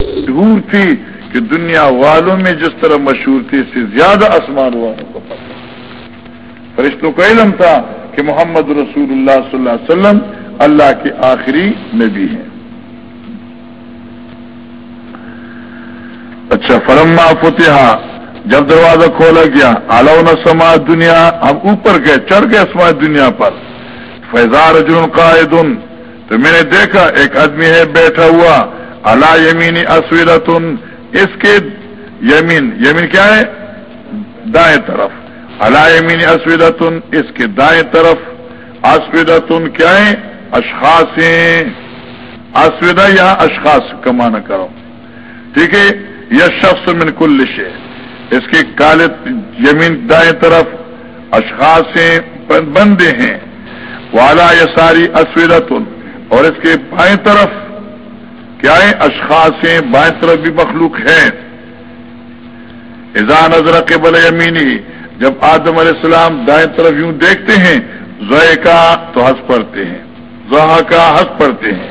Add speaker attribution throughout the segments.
Speaker 1: مشہور تھی کہ دنیا والوں میں جس طرح مشہور تھی، اس سے زیادہ آسمان والوں کو پتہ فرشتوں کو علم تھا کہ محمد رسول اللہ صلی اللہ علیہ وسلم اللہ کے آخری نبی ہیں۔ اچھا فرما فتح جب دروازہ کھولا گیا علو سما دنیا ہم اوپر گئے، چڑھ گئے سماج دنیا پر۔ فیضار جن قائد تو میں نے دیکھا، ایک آدمی ہے بیٹھا ہوا اللہ یمینی اسویرتن اس کے یمین یمین کیا ہے؟ دائیں طرف۔ اللہ یمینی اسویرتن اس کے دائیں طرف۔ اسویدتن کیا ہے؟ اشخاص اسویدا یا اشخاص کمانا کرو۔ ٹھیک ہے؟ یہ شخص من کل سے اس کے کالے یمین دائیں طرف۔ اشخاص بندے ہیں۔ والا یہ ساری اسویدتن اور اس کے بائیں طرف۔ کیا ہے؟ اشخاص ہیں بائیں طرف بھی مخلوق ہے ایزا نظر کے بل یمینی، جب آدم علیہ السلام دائیں طرف یوں دیکھتے ہیں زوئے کا تو ہنس پڑتے ہیں زحا کا ہنس پڑتے ہیں۔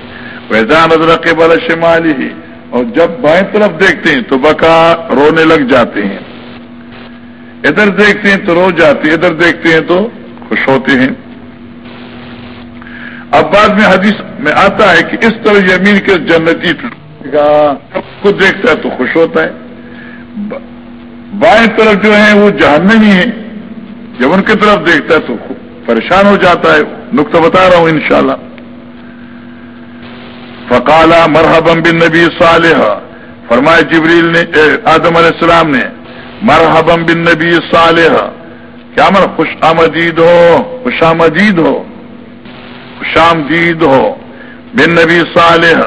Speaker 1: ویزا نظر کے بل شمالی ہی اور جب بائیں طرف دیکھتے ہیں تو بکا رونے لگ جاتے ہیں۔ ادھر دیکھتے ہیں تو رو جاتے ہیں، ادھر دیکھتے ہیں تو خوش ہوتے ہیں۔ اب بعد میں حدیث میں آتا ہے کہ اس طرح یمین کے جنتی کو دیکھتا ہے تو خوش ہوتا ہے۔ بائیں طرف جو ہے وہ جہنمی ہے جب ان کی طرف دیکھتا ہے تو پریشان ہو جاتا ہے۔ نقطہ بتا رہا ہوں انشاءاللہ۔ فقالا مرحبم بن نبی صالح فرمائے جبریل نے آدم علیہ السلام نے مرحبم بن نبی صالح کیا مر خوش آمدید ہو، خوش آمدید ہو۔ شام دید ہو۔ بن نبی صالح،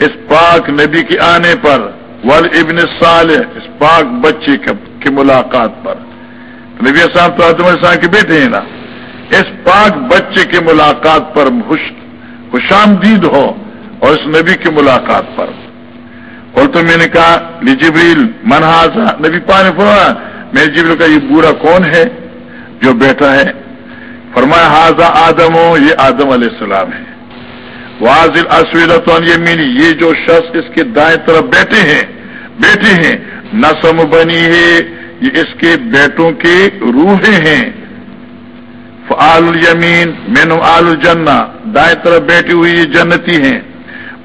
Speaker 1: اس پاک نبی کے آنے پر۔ ول ابن صالح، اس پاک بچے کی ملاقات پر۔ نبی صاحب تو السلام کے بیٹے ہیں نا۔ اس پاک بچے کی ملاقات پر خوشام دید ہو اور اس نبی کی ملاقات پر۔ اور تو میں نے کہا جبریل منہاسا نبی پانے فرما میں جبریل کا یہ بورا کون ہے جو بیٹا ہے؟ فرمایا حاضہ آدم ہو یہ آدم علیہ السلام ہے۔ واضح اسویلت یمینی یہ جو شخص اس کے دائیں طرف بیٹھے ہیں بیٹھے ہیں۔ نسم بنی ہے، یہ اس کے بیٹوں کی روحیں ہیں۔ فعال الیمین مین آل الجنہ دائیں طرف بیٹھی ہوئی یہ جنتی ہیں۔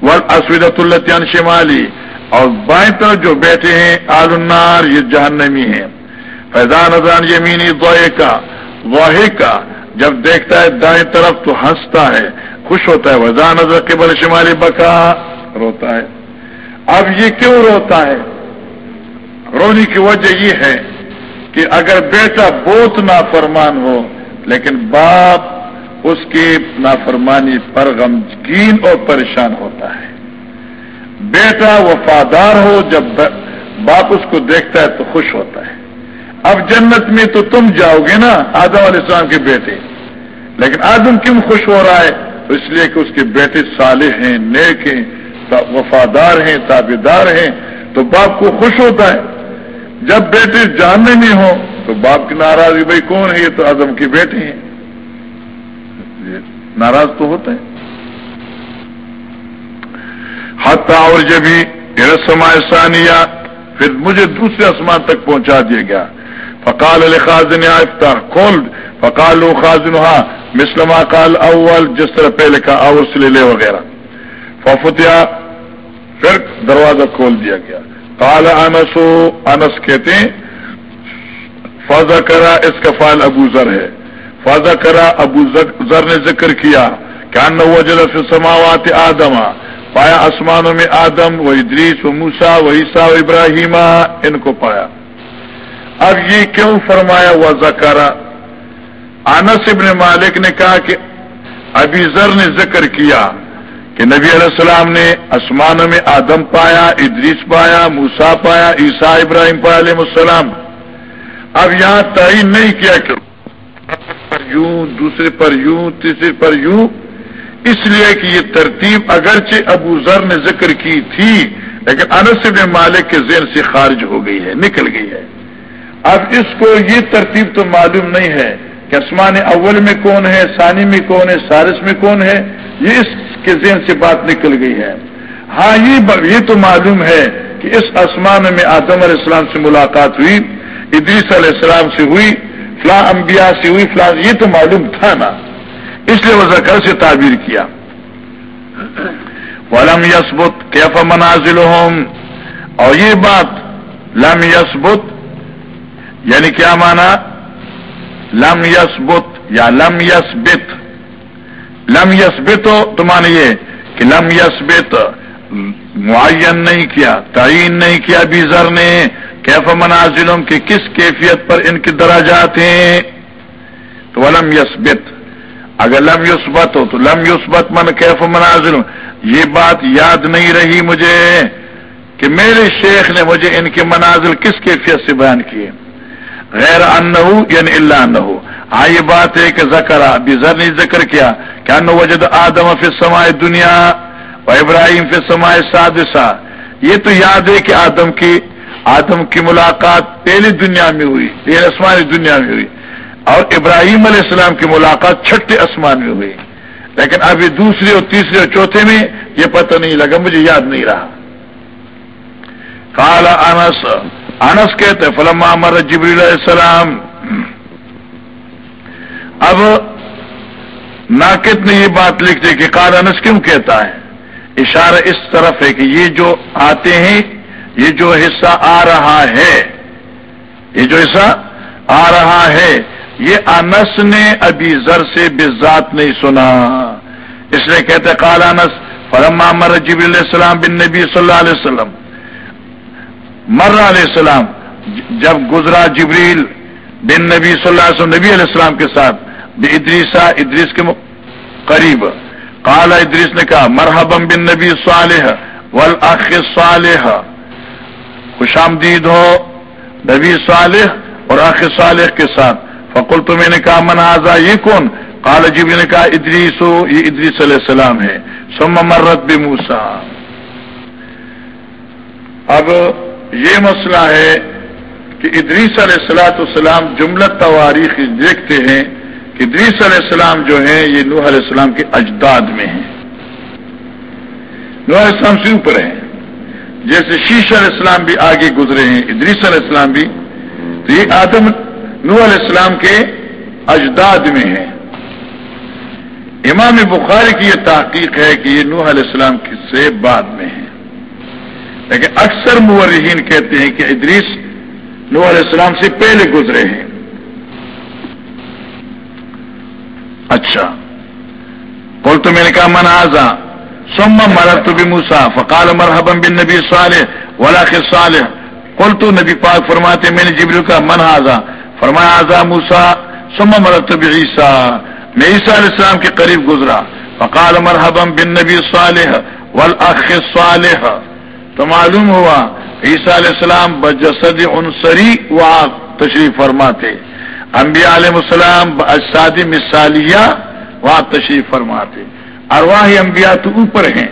Speaker 1: ور اسودت الطن شمالی اور بائیں طرف جو بیٹھے ہیں، آل النار، یہ جہنمی ہیں۔ فیضان ازان یمینی دوئے کا واحد کا جب دیکھتا ہے دائیں طرف تو ہنستا ہے، خوش ہوتا ہے۔ وزان نظر کے بل شمالی بکا روتا ہے۔ اب یہ کیوں روتا ہے؟ رونے کی وجہ یہ ہے کہ اگر بیٹا بہت نافرمان ہو، لیکن باپ اس کی نافرمانی پر غمگین اور پریشان ہوتا ہے۔ بیٹا وفادار ہو، جب باپ اس کو دیکھتا ہے تو خوش ہوتا ہے۔ اب جنت میں تو تم جاؤ گے نا، آدم علیہ السلام کے بیٹے۔ لیکن آدم کیوں خوش ہو رہا ہے؟ تو اس لیے کہ اس کے بیٹے صالح ہیں، نیک ہیں وفادار ہیں تابے دار ہیں۔ تو باپ کو خوش ہوتا ہے۔ جب بیٹے جاننے میں ہو تو باپ کی ناراضگی بھائی کون ہے یہ تو آدم کے بیٹے ہیں؟ ناراض تو ہوتا ہے۔ حتہ اور جبھی رسما ثانیہ، پھر مجھے دوسرے آسمان تک پہنچا دیا گیا۔ فقال علی خاصن افتح کھول فقال خاصن ہاں مسلم قال اول، جس طرح پہلے کا اول سے لے وغیرہ۔ ففتیا، پھر دروازہ کھول دیا گیا۔ قال انس انس کہتے ہیں فضا کرا اس کا فال ابو ذر ہے۔ فضا کرا ابو ذر نے ذکر کیا کہ ان وجل فی سماوات آدم، پایا آسمانوں میں آدم و ادریس و موسا و عیسا و ابراہیمہ ان کو پایا۔ اب یہ کیوں فرمایا ہوا زکارا انس ابن مالک نے کہا کہ ابھی ذر نے ذکر کیا کہ نبی علیہ السلام نے آسمانوں میں آدم پایا، ادریس پایا موسا پایا عیسا ابراہیم پایا علیہ السلام۔ اب یہاں تعین نہیں کیا کہ پر یوں، دوسرے پر یوں، تیسرے پر یوں۔ اس لیے کہ یہ ترتیب اگرچہ ابو ذر نے ذکر کی تھی، لیکن انس ابن مالک کے ذہن سے خارج ہو گئی ہے، نکل گئی ہے۔ اب اس کو یہ ترتیب تو معلوم نہیں ہے کہ آسمان اول میں کون ہے، ثانی میں کون ہے سارس میں کون ہے، یہ اس کے ذہن سے بات نکل گئی ہے۔ ہاں یہ تو معلوم ہے کہ اس آسمان میں آدم علیہ السلام سے ملاقات ہوئی، ادریس علیہ السلام سے ہوئی، فلاں انبیاء سے ہوئی، فلاں، یہ تو معلوم تھا نا۔ اس لیے وہ زکر سے تعبیر کیا۔ ولم یسبت کیف منازل اور یہ بات لم یسبت یعنی کیا مانا؟ لم یسبت یا لم یسبت لم یسبت تو مانیے کہ لم یسبت معین نہیں کیا، تعین نہیں کیا بیزر نے کیف منازلوں کی کس کیفیت پر ان کے دراجات ہیں؟ تو ولم یسبت اگر لم یسبت ہو تو لم یسبت من کیف منازل یہ بات یاد نہیں رہی مجھے کہ میرے شیخ نے مجھے ان کے منازل کس کیفیت سے بیان کیے؟ غیر ان یعنی اللہ نہ ہو ہاں یہ بات ہے کہ زکر بیزر نے ذکر کیا کہ ان وجد آدم فی سمائے دنیا و ابراہیم فی سمائے سادسہ. یہ تو یاد ہے کہ آدم کی آدم کی ملاقات پہلی دنیا میں ہوئی یہ آسمانی دنیا میں ہوئی. اور ابراہیم علیہ السلام کی ملاقات چھٹے آسمان میں ہوئی. لیکن ابھی دوسری اور تیسری اور چوتھے میں یہ پتہ نہیں لگا، مجھے یاد نہیں رہا. کالا انس انس کہتے فلم امر جبریل علیہ السلام۔ اب ناقد نے یہ بات لکھ دی کہ کال انس کیوں کہتا ہے؟ اشارہ اس طرف ہے کہ یہ جو آتے ہیں، یہ جو حصہ آ رہا ہے، یہ جو حصہ آ رہا ہے، یہ انس نے ابھی زر سے بذات نہیں سنا۔ اس لیے کہتے کال انس فرما مر جب علیہ السلام بن نبی صلی اللہ علیہ وسلم۔ مر علیہ السلام، جب گزرا جبریل بن نبی صلی اللہ علیہ وسلم، نبی علیہ السلام کے ساتھ ادریسا ادریس کے قریب کالا ادریس نے کہا مرحبم بن نبی صالح والاخ صالح۔ خوش آمدید ہو نبی صالح اور آخ صالح کے ساتھ۔ فقل تو میں نے کہا، من آزا یہ کون کالا جب نے کہا، ادریس ہو یہ ادریس علیہ السلام ہے۔ سم مرت بھی موسا اب یہ مسئلہ ہے کہ ادریس علیہ السلاۃ السلام جملہ تواریخ دیکھتے ہیں کہ ادریس علیہ السلام جو ہیں، یہ نوح علیہ السلام کے اجداد میں ہیں۔ نوح علیہ السلام سے اوپر ہیں۔ جیسے شیش علیہ السلام بھی آگے گزرے ہیں، ادریس علیہ السلام بھی۔ تو یہ آدم نوح علیہ السلام کے اجداد میں ہیں۔ امام بخاری کی یہ تحقیق ہے کہ یہ نوح علیہ السلام سے بعد میں ہے لیکن اکثر مورحین کہتے ہیں کہ ادریس نوح علیہ السلام سے پہلے گزرے ہیں۔ اچھا۔ بول تو میں نے کہا، من سم مرت بھی موسا فقال مرحبا بن نبی صالح ولا صالح۔ قل تو نبی پاک فرماتے میں نے جبریل کا من فرمایا آزا موسا سم مرت بھی عیسا میں عیسیٰ علیہ السلام کے قریب گزرا۔ فقال مرحبا بن نبی صالح والاخ صالح۔ تو معلوم ہوا عیسیٰ علیہ السلام بجسد عنصری وہاں تشریف فرماتے۔ انبیاء علیہ السلام اجساد مثالیہ وہاں تشریف فرماتے۔ ارواح انبیاء تو اوپر ہیں،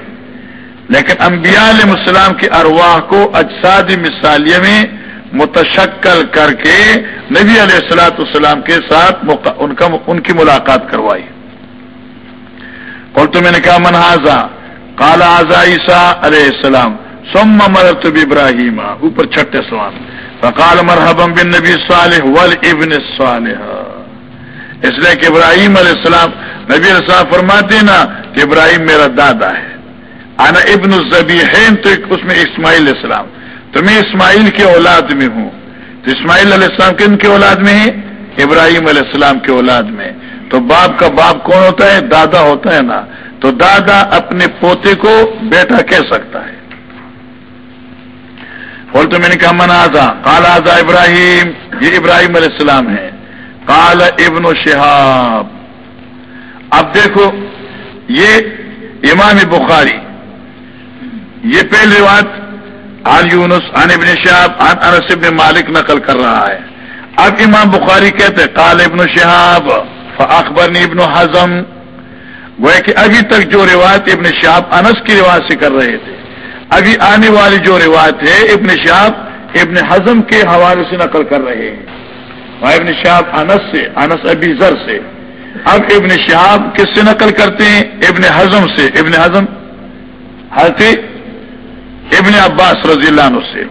Speaker 1: لیکن انبیاء علیہ السلام کے ارواح کو اجساد مثالیہ میں متشکل کر کے نبی علیہ السلاۃ السلام کے ساتھ ان کا، ان کی ملاقات کروائی۔ اور تو میں نے کہا منہذا کالا آزا عیسیٰ علیہ السلام۔ سم مرتب ابراہیم اوپر چھٹے سوال. فقال مرحبا بن نبی صالح ول ابن صالح اس لیے کہ ابراہیم علیہ السلام، نبی علیہ السلام فرماتے نا کہ ابراہیم میرا دادا ہے. انا ابن الزبیحین، تو اس میں اسماعیل علیہ السلام. تو میں اسماعیل کے اولاد میں ہوں. تو اسماعیل علیہ السلام کن کے اولاد میں ہے؟ ابراہیم علیہ السلام کے اولاد میں. تو باپ کا باپ کون ہوتا ہے؟ دادا ہوتا ہے نا. تو دادا اپنے پوتے کو بیٹا کہہ سکتا ہے. بول تو میں نے کہا من آزا آزا ابراہیم، یہ ابراہیم علیہ السلام ہے۔ کال ابن و شہاب۔ اب دیکھو، یہ امام بخاری، یہ پہلی بات آن یونس، آن ابن شہاب، آن انس ابن مالک نقل کر رہا ہے۔ اب امام بخاری کہتے کال ابن شہاب اخبر ابن حزم۔ وہ کہ ابھی تک جو روایت ابن شہاب انس کی روایت سے کر رہے تھے ابھی آنے والی جو روایت ہے، ابن شاپ ابن حزم کے حوالے سے نقل کر رہے ہیں۔ ابن شاپ انس سے، انس ابی زر سے۔ اب ابن شہاب کس سے نقل کرتے ہیں؟ ابن حزم سے۔ ابن حزم، حضرت ابن عباس رضی اللہ عنہ سے۔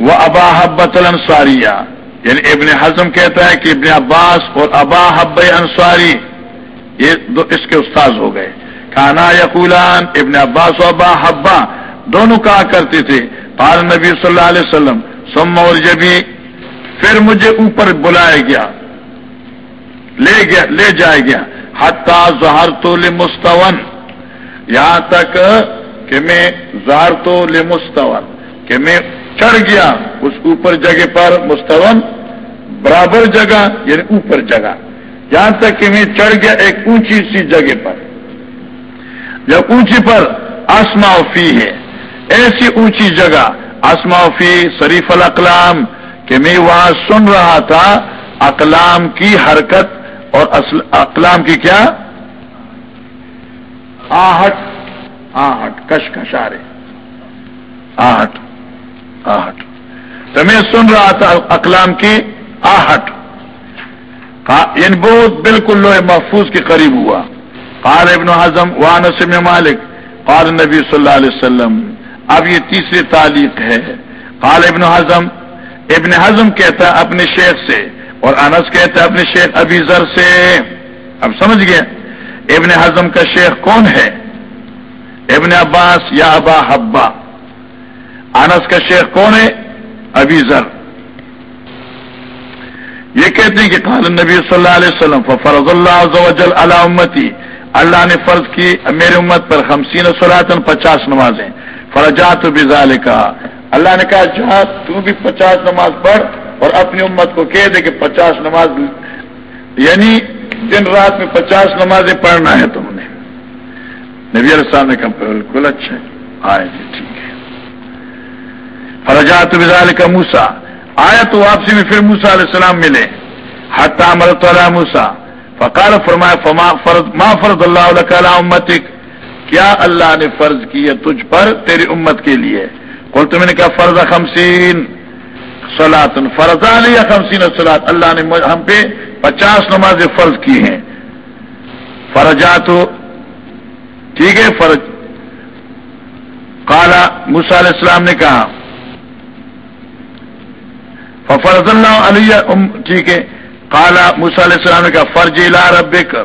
Speaker 1: وہ ابا حبت الانصاریہ یعنی ابن حزم کہتا ہے کہ ابن عباس اور ابا حب انصاری یہ دو اس کے استاذ ہو گئے۔ کانا یقولان، ابن عباس و ابا حبا دونوں کہا کرتے تھے پال نبی صلی اللہ علیہ وسلم سم اور جبی پھر مجھے اوپر بلایا گیا، لے گیا، لے جایا گیا حتہ ظہر تو لمستون، یہاں تک کہ میں زہر تو لمستون، کہ میں چڑھ گیا، اس اوپر جگہ پر مستون، برابر جگہ یعنی اوپر جگہ، یہاں تک کہ میں چڑھ گیا ایک اونچی سی جگہ پر۔ جب اونچی پر آسما فی ہے۔ ایسی اونچی جگہ آسما فی شریف الاقلام، کہ میں وہاں سن رہا تھا، اقلام کی حرکت اور اقلام کی کیا؟ آہٹ آہٹ کش کشارے آہٹ آہٹ۔ تو میں سن رہا تھا اقلام کی آہٹ۔ یعنی بہت بالکل لوہے محفوظ کے قریب ہوا۔ قال ابن حضم وانس میں مالک، قال نبی صلی اللہ علیہ وسلم. اب یہ تیسری تعلیق ہے۔ قال ابن حضم ابن حضم کہتا ہے اپنے شیخ سے اور انس کہتا ہے اپنے شیخ ابی ذر سے۔ اب سمجھ گئے؟ ابن حضم کا شیخ کون ہے؟ ابن عباس یا ابا حبا انس کا شیخ کون ہے؟ ابی ذر۔ یہ کہتے ہیں کہ قال نبی صلی اللہ علیہ وسلم فرض اللہ علی امتی اللہ نے فرض کی، میرے امت پر خمسین سلاطن پچاس نمازیں۔ فرجات بزال کہا اللہ نے کہا جہاں تو بھی پچاس نماز پڑھ اور اپنی امت کو کہہ دے کہ پچاس نماز یعنی دن رات میں پچاس نمازیں پڑھنا ہے تم نے۔ نبی السلام نے کہا، بالکل اچھا آئے جی ٹھیک ہے۔ فرجات بزال کا موسا آیا تو واپسی میں پھر موسا علیہ السلام ملے۔ حتا مرت موسا فقال فرمایا، فما فرض ما فرض اللہ علیہ امتک؟ کیا اللہ نے فرض کیا تجھ پر تیری امت کے لیے؟ کل تم نے کہا، فرض خمسین۔ سلاطن فرض علیہ خمسین سلاد اللہ نے ہم پہ پچاس نمازیں فرض کی ہیں۔ فرجات، ٹھیک ہے فرض کالا موسا علیہ السلام نے کہا فرض اللہ علیہ ٹھیک ہے۔ کالا موسا علیہ السلام نے کہا فرض لا رب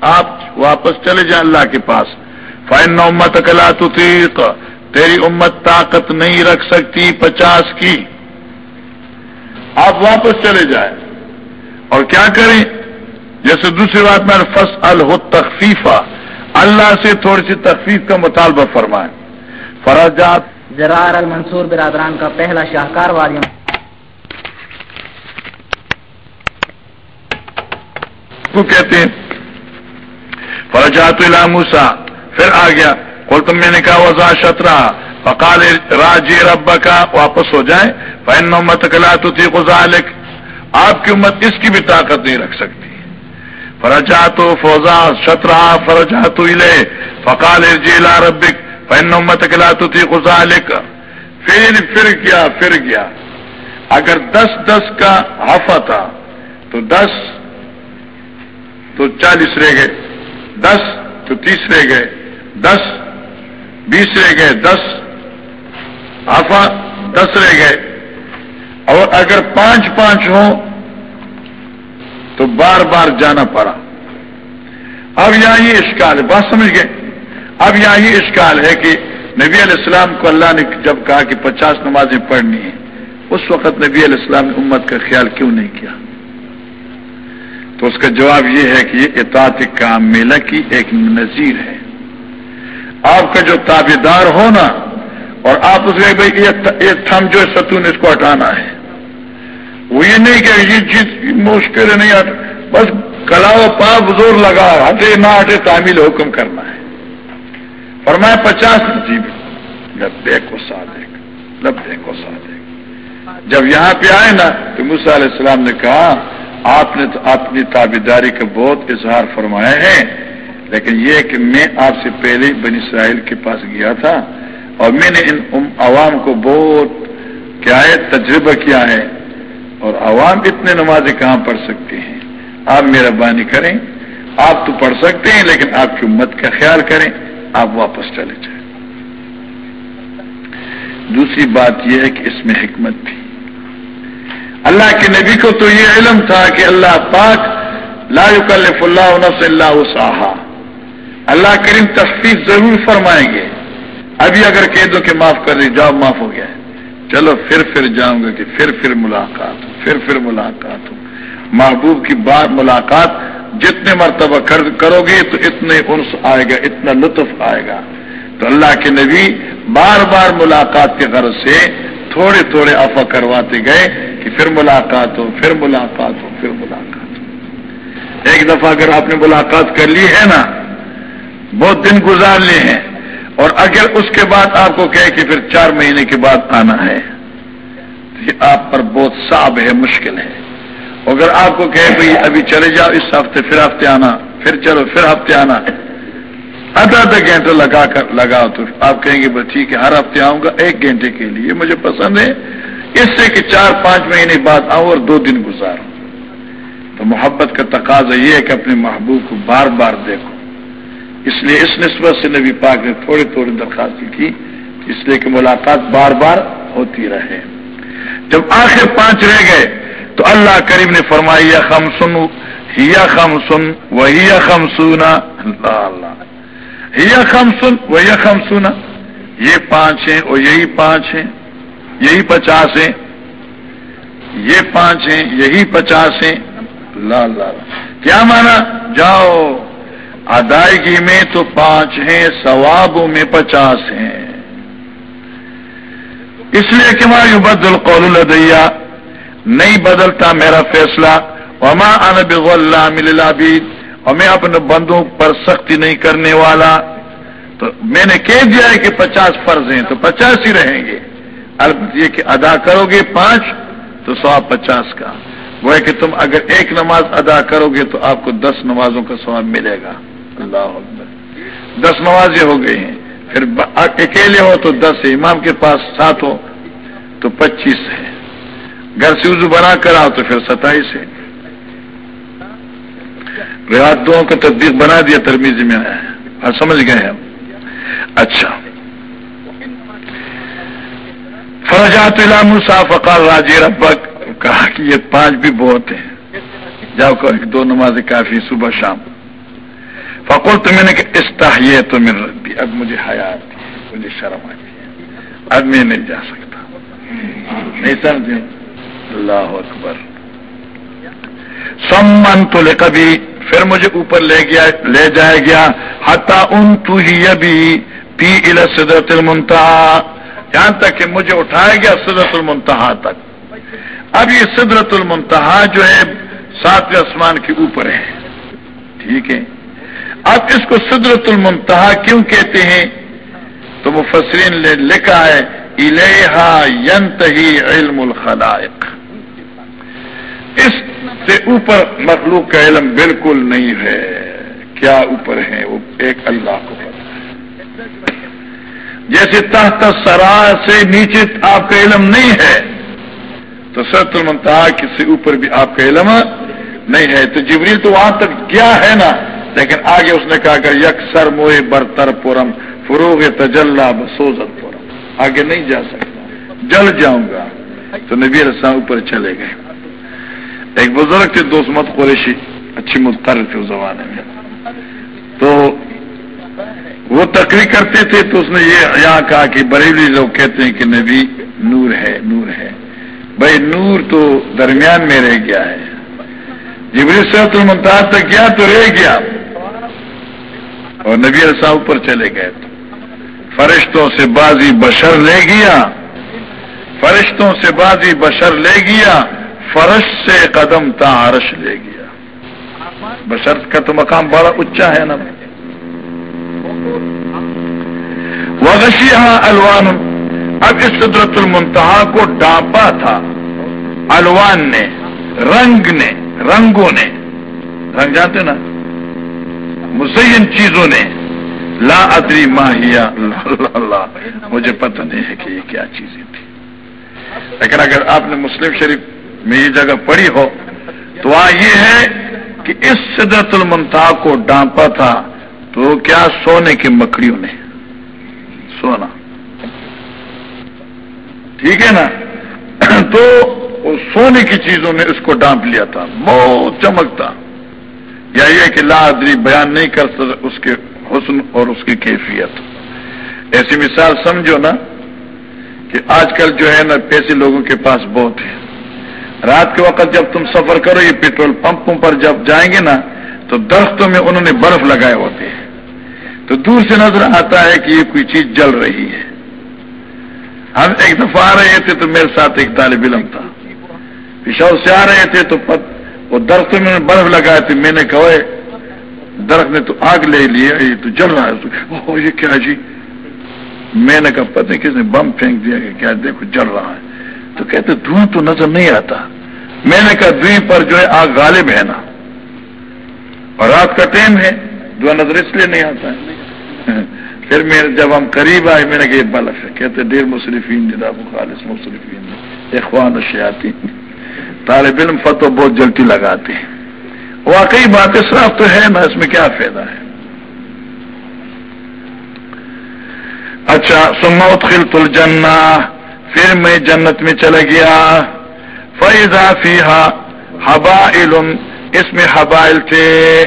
Speaker 1: آپ واپس چلے جائیں اللہ کے پاس۔ فائن امت کلا تیق تیری امت طاقت نہیں رکھ سکتی پچاس کی۔ آپ واپس چلے جائیں۔ اور کیا کریں؟ جیسے دوسری بات میں فص الح تخفیفہ اللہ سے تھوڑی سی تخفیف کا مطالبہ فرمائیں۔ فراجات
Speaker 2: زرار المنصور برادران کا پہلا شاہکار والی
Speaker 1: کو کہتے ہیں۔ فرجات موسا پھر آ گیا۔ کل تم میں نے کہا وزا شطرا فقال، راجی رب کا واپس ہو جائے فین امت کلا تو تھی غزالک آپ کی امت اس کی بھی طاقت نہیں رکھ سکتی۔ فرجات فوزا شطرا فرجات فقال جیلا ربک۔ فین امت کلا تو تھی غزالک پھر پھر گیا پھر گیا اگر دس دس کا حفا تھا، تو دس تو چالیس رہ گئے، دس تو تیس رہ گئے، دس، بیس رہ گئے، دس، آفا، دس رہ گئے۔ اور اگر پانچ پانچ ہوں تو بار بار جانا پڑا۔ اب یہاں یہ اشکال ہے، بات سمجھ گئے؟ اب یہاں یہ اشکال ہے کہ نبی علیہ السلام کو اللہ نے جب کہا کہ پچاس نمازیں پڑھنی ہیں، اس وقت نبی علیہ السلام نے امت کا خیال کیوں نہیں کیا؟ تو اس کا جواب یہ ہے کہ یہ اطاعت کاملہ کی ایک نظیر ہے۔ آپ کا جو تابے دار ہونا اور آپ اس کے بھائی یہ تھم جو ستون اس کو ہٹانا ہے۔ وہ یہ نہیں کہ یہ چیز مشکل نہیں ہٹ بس کلاؤ پاپ زور لگا، ہٹے نہ ہٹے تعمیل حکم کرنا ہے۔ فرمایا پچاس جی لبے کو صادق لبے کو صادق۔ جب یہاں پہ آئے نا تو موسیٰ علیہ السلام نے کہا آپ نے تو اپنی تابیداری کا بہت اظہار فرمایا ہے، لیکن یہ کہ میں آپ سے پہلے بن اسرائیل کے پاس گیا تھا اور میں نے ان عوام کو بہت کیا ہے، تجربہ کیا ہے۔ اور عوام اتنے نمازیں کہاں پڑھ سکتے ہیں؟ آپ مہربانی کریں، آپ تو پڑھ سکتے ہیں، لیکن آپ کی امت کا خیال کریں، آپ واپس چلے جائیں۔ دوسری بات یہ ہے کہ اس میں حکمت تھی اللہ کے نبی کو تو یہ علم تھا کہ اللہ پاک لا يكلف اللہ نفس اللہ وسعها اللہ کریم تخفیف ضرور فرمائیں گے۔ ابھی اگر کہہ دو کہ معاف کر دی جاب معاف ہو گیا۔ چلو پھر پھر جاؤں گا کہ پھر پھر ملاقات ہو، پھر پھر ملاقات ہو۔ محبوب کی بار ملاقات جتنے مرتبہ کرو گے تو اتنے انس آئے گا، اتنا لطف آئے گا۔ تو اللہ کے نبی بار بار ملاقات کے غرض سے تھوڑے تھوڑے افا کرواتے گئے۔ کہ پھر ملاقات ہو، پھر ملاقات ہو، پھر ملاقات ہو۔ ایک دفعہ اگر آپ نے ملاقات کر لی ہے نا، بہت دن گزار لیے ہیں، اور اگر اس کے بعد آپ کو کہے کہ پھر چار مہینے کے بعد آنا ہے، تو یہ آپ پر بہت صعب ہے، مشکل ہے۔ اگر آپ کو کہے بھائی ابھی چلے جاؤ اس ہفتے، پھر ہفتے آنا، پھر چلو، پھر ہفتے آنا، آدھا آدھا گھنٹہ لگا کر لگاؤ تو آپ کہیں گے بس ٹھیک ہے، ہر ہفتے آؤں گا، ایک گھنٹے کے لیے مجھے پسند ہے۔ اس سے کہ چار پانچ مہینے بعد آؤں اور دو دن گزاروں۔ تو محبت کا تقاضا یہ ہے کہ اپنے محبوب کو بار بار دیکھو۔ اس لیے اس نسبت سے نبی پاک نے تھوڑی تھوڑی درخواست کی، اس لیے کہ ملاقات بار بار ہوتی رہے۔ جب آخر پانچ رہ گئے، تو اللہ کریم نے فرمائی خم سن ہیا خم سن وہی خم سونا اللہ اللہ۔ ہیا خم سن وہی خم سونا یہ پانچ ہیں اور یہی پانچ ہیں۔ یہی پچاس ہیں، یہ پانچ ہیں، یہی پچاس ہیں۔ لال لال کیا مانا؟ جاؤ، ادائیگی میں تو پانچ ہیں، ثوابوں میں پچاس ہیں۔ اس لیے کہ ماں یو بدل قول الدیا نہیں بدلتا میرا فیصلہ۔ وما ان بغلام ملابید اور میں اپنے بندوں پر سختی نہیں کرنے والا۔ تو میں نے کہہ دیا ہے کہ پچاس فرض ہیں، تو پچاس ہی رہیں گے۔ البت یہ کہ ادا کرو گے پانچ، تو سواب پچاس کا۔ وہ ہے کہ تم اگر ایک نماز ادا کرو گے تو آپ کو دس نمازوں کا سواب ملے گا۔ اللہ اکبر۔ دس نمازیں ہو گئی ہیں۔ پھر اکیلے ہو تو دس ہے، امام کے پاس سات ہو تو پچیس ہے۔ گھر سے وضو بنا کر آؤ تو پھر ستائیس ہے۔ دو کا تصدیق بنا دیا ترمیز میں آیا۔ سمجھ گئے ہم۔ اچھا۔ فرجات مسا فقال راجی ربک، کہا کہ یہ پانچ بھی بہت ہیں۔ جاؤ کہ دو نماز کافی صبح شام۔ فقول تو میں نے کہ استحیے تو میں ربی، اب مجھے حیات مجھے شرم آتی ہے اب میں نہیں جا سکتا۔ نہیں سمجھے؟ اللہ اکبر۔ سمن تو لے کبھی پھر مجھے اوپر لے گیا، لے جائے گیا ہتا ان تو ہی ابھی پی ال صدرت المنتہا۔ یہاں تک کہ مجھے اٹھایا گیا صدرت المنتہا تک۔ اب یہ صدرت المنتہا جو ہے ساتویں آسمان کے اوپر ہے۔ ٹھیک ہے۔ اب اس کو صدرت المنتہا کیوں کہتے ہیں؟ تو مفسرین نے لکھا ہے الحا ینتہی علم الخلائق۔ اس سے اوپر مخلوق کا علم بالکل نہیں ہے۔ کیا اوپر ہے؟ وہ ایک اللہ کو پتا جیسے تحت سرا سے نیچے آپ کا علم نہیں ہے، تو ست المنتا سے اوپر بھی آپ کا علم نہیں ہے۔ تو جبریل تو وہاں تک گیا ہے نا، لیکن آگے اس نے کہا کہ یک سر موئے برتر پورم، فروغ تجلہ بسوزت پورم۔ آگے نہیں جا سکتا، جل جاؤں گا۔ تو نبی رسا اوپر چلے گئے۔ ایک بزرگ تھے دوست مت قریشی، اچھی مستر تھے اس زمانے میں۔ تو وہ تقریر کرتے تھے تو اس نے یہ یہاں کہا کہ بریلی لوگ کہتے ہیں کہ نبی نور ہے نور ہے۔ بھائی نور تو درمیان میں رہ گیا ہے۔ جبری صحت الممتاز تک گیا تو رہ گیا۔ اور نبی رسا اوپر چلے گئے۔ تو فرشتوں سے بازی بشر لے گیا۔ فرشتوں سے بازی بشر لے گیا۔ فرش سے قدم تا عرش لے گیا۔ بشرط کا تو مقام بڑا اچا ہے نا۔ وغشیہ الوان، اب اس صدرت المنتہا کو ڈانپا تھا۔ الوان نے، رنگ نے، رنگوں نے۔ رنگ جانتے نا؟ مسین چیزوں نے۔ لا ادری ماہیا اللہ اللہ مجھے پتہ نہیں ہے کہ یہ کیا چیزیں تھی لیکن اگر آپ نے مسلم شریف میں یہ جگہ پڑی ہو، تو وہاں یہ ہے کہ اس صدرت المنتا کو ڈانپا تھا۔ تو کیا سونے کی مکڑیوں نے؟ سونا۔ ٹھیک ہے نا؟ تو سونے کی چیزوں نے اس کو ڈانپ لیا تھا بہت چمکتا۔ یا یہ کہ لادری بیان نہیں کر سکتا، اس کے حسن اور اس کی کیفیت۔ ایسی مثال سمجھو نا کہ آج کل جو ہے نا، پیسے لوگوں کے پاس بہت ہیں۔ رات کے وقت جب تم سفر کرو، یہ پیٹرول پمپوں پر جب جائیں گے نا تو درختوں میں انہوں نے برف لگائے ہوتے ہیں۔ تو دور سے نظر آتا ہے کہ یہ کوئی چیز جل رہی ہے۔ ہم ایک دفعہ آ رہے تھے تو میرے ساتھ ایک طالب علم تھا۔ پشاور سے آ رہے تھے تو پت وہ درخت میں برف لگائے تھے۔ میں نے کہا درخت نے تو آگ لے لیا یہ تو جل رہا ہے۔ یہ کیا جی؟ میں نے کہا، پتہ کس نے بم پھینک دیا کہ کیا دیکھو، جل رہا ہے۔ تو کہتے، دھواں تو نظر نہیں آتا۔ میں نے کہا دھویں پر جو ہے، آگ غالب ہے نا۔ اور رات کا ٹائم ہے دھواں نظر اس لیے نہیں آتا۔ ہے پھر میں جب ہم قریب آئے، میں نے کہا، یہ بلف ہے کہتے دیر مصرفین جدا خالص مصرفین اخوان شیاتی طالب علم فتو بہت جلدی لگاتے ہیں۔ واقعی بات صاف تو ہے نا، اس میں کیا فائدہ ہے؟ اچھا سموت خل تل جنا پھر میں جنت میں چلا گیا۔ فیضا فیحا ہبا علم اس میں حبائل تھے۔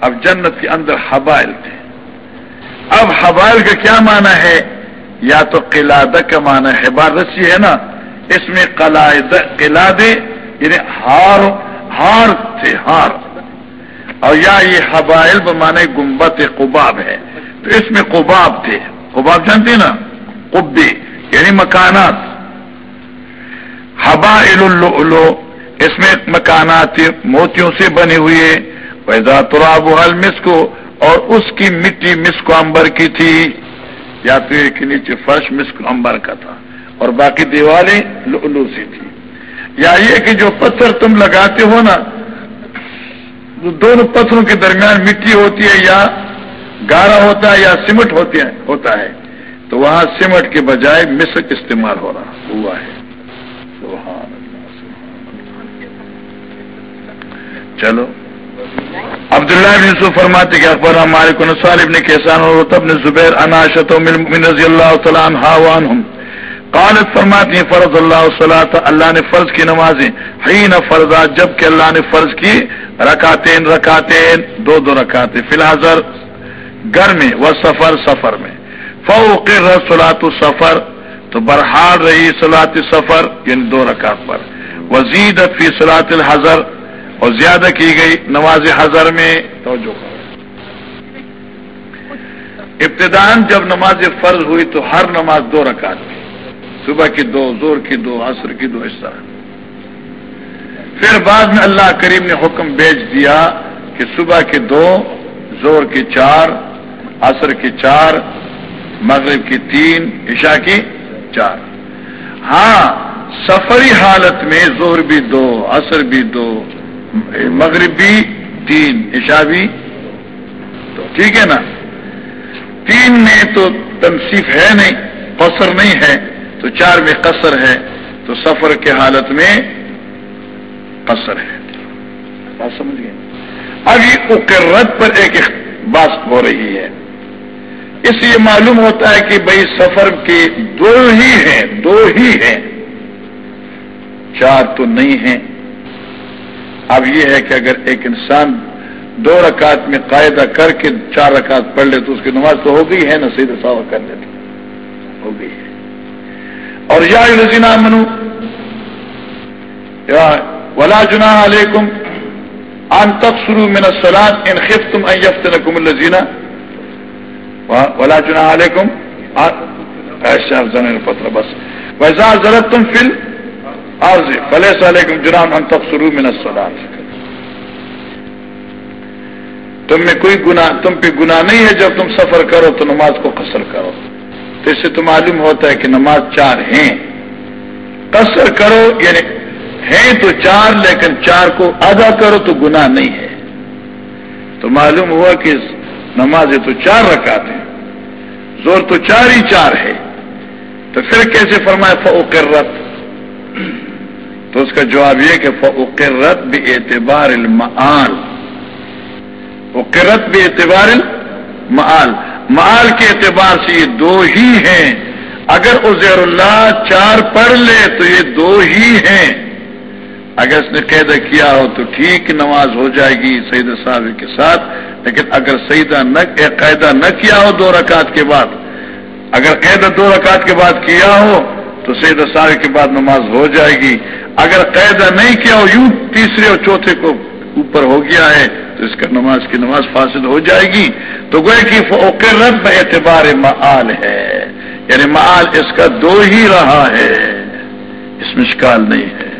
Speaker 1: اب جنت کے اندر حبائل تھے۔ اب حبائل کا کیا معنی ہے؟ یا تو قلادہ کا معنی ہے۔ بار رسی ہے نا۔ اس میں قلادے یعنی ہار ہار تھے، ہار۔ اور یا یہ حبائل بمانے گمبت قباب ہے۔ تو اس میں قباب تھے۔ قباب جانتے نا؟ قبے یعنی مکانات۔ ہبا الو اس میں مکانات موتیوں سے بنے ہوئے پیدا تراب حل مسکو اور اس کی مٹی مسکو امبر کی تھی۔ یا تو ایک نیچے فرش مسکو امبر کا تھا، اور باقی دیواریں لو سی تھی۔ یا یہ کہ جو پتھر تم لگاتے ہو نا دونوں پتھروں کے درمیان مٹی ہوتی ہے یا گارا ہوتا ہے یا سیمنٹ ہوتا ہے، تو وہاں سیمنٹ کے بجائے مسک استعمال ہو رہا، ہوا ہے۔ چلو۔ عبداللہ بن یوسف فرماتے کہ اکبر ہمارے کو نسوال ابن کیسان اور تب نے زبیر اناشت من رضی اللہ تعالیٰ عنہ قالت فرماتی ہیں، فرض اللہ صلاح اللہ نے فرض کی نمازیں۔ حین فرضا، جبکہ اللہ نے فرض کی رکاتین رکاتین دو دو رکاتے فی الحال گھر میں و سفر سفر میں۔ فوق سلاط سفر، تو برحال رہی سلاط سفر یعنی دو رکعت پر۔ وزید فی سلاط الحضر اور زیادہ کی گئی نماز حضر میں توجہ ابتدان جب نماز فرض ہوئی تو ہر نماز دو رکعت تھی صبح کی دو زور کی دو، عصر کی دو، اس طرح۔ پھر بعد میں اللہ کریم نے حکم بیچ دیا کہ صبح کے دو زور کی چار، عصر کی چار، مغرب کی تین، عشاء کی چار۔ ہاں سفری حالت میں زور بھی دو، عصر بھی دو مغرب بھی تین عشاء بھی تو ٹھیک ہے نا؟ تین میں تو تنصیف ہے نہیں، قصر نہیں ہے، تو چار میں قصر ہے، تو سفر کے حالت میں قصر ہے۔ بات سمجھ گئے؟ ابھی اقرت پر ایک بات ہو رہی ہے۔ اس لیے معلوم ہوتا ہے کہ بھائی سفر کے دو ہی ہیں، دو ہی ہیں۔ چار تو نہیں ہیں۔ اب یہ ہے کہ اگر ایک انسان دو رکعت میں قاعدہ کر کے چار رکعت پڑھ لے تو اس کی نماز تو ہو گئی ہے نا سیدھے سوا کر لیتے۔ ہو گئی ہے۔ اور یا رزینہ منو یا ولا جنا علیکم ان تک شروع میں نسلات ان خف تم ایفت نکم الزینہ ولا چنا علیکم ایسا پتر، بس۔ ویسا ضرورت تم فل عرض فلیس علیکم جنام ہم تب شروع میں نسلات تم میں کوئی گنا تم پہ گنا نہیں ہے، جب تم سفر کرو تو نماز کو قصر کرو۔ تو اس سے تو معلوم ہوتا ہے کہ نماز چار ہیں۔ قصر کرو یعنی ہیں تو چار، لیکن چار کو ادا کرو تو گنا نہیں ہے۔ تو معلوم ہوا کہ نماز تو چار رکعت ہیں۔ زور تو چار ہی چار ہے۔ تو پھر کیسے فرمائے فوقرت تو اس کا جواب یہ کہ فوقرت بھی اعتبار المعال وہ بھی اعتبار معال معال کے اعتبار سے یہ دو ہی ہیں۔ اگر عزیر اللہ چار پڑھ لے تو یہ دو ہی ہیں۔ اگر اس نے قیدا کیا ہو تو ٹھیک نماز ہو جائے گی سعید صاحب کے ساتھ، لیکن اگر سیدہ نہ قاعدہ نہ کیا ہو دو رکعت کے بعد، اگر قیدا دو رکعت کے بعد کیا ہو تو سید سارے کے بعد نماز ہو جائے گی۔ اگر قیدا نہیں کیا ہو، یوں تیسرے اور چوتھے کو اوپر ہو گیا ہے، تو اس کا نماز کی نماز فاصل ہو جائے گی۔ تو گوئے کی رب اعتبار معال ہے۔ یعنی معال اس کا دو ہی رہا ہے۔ اس میں شکال نہیں ہے۔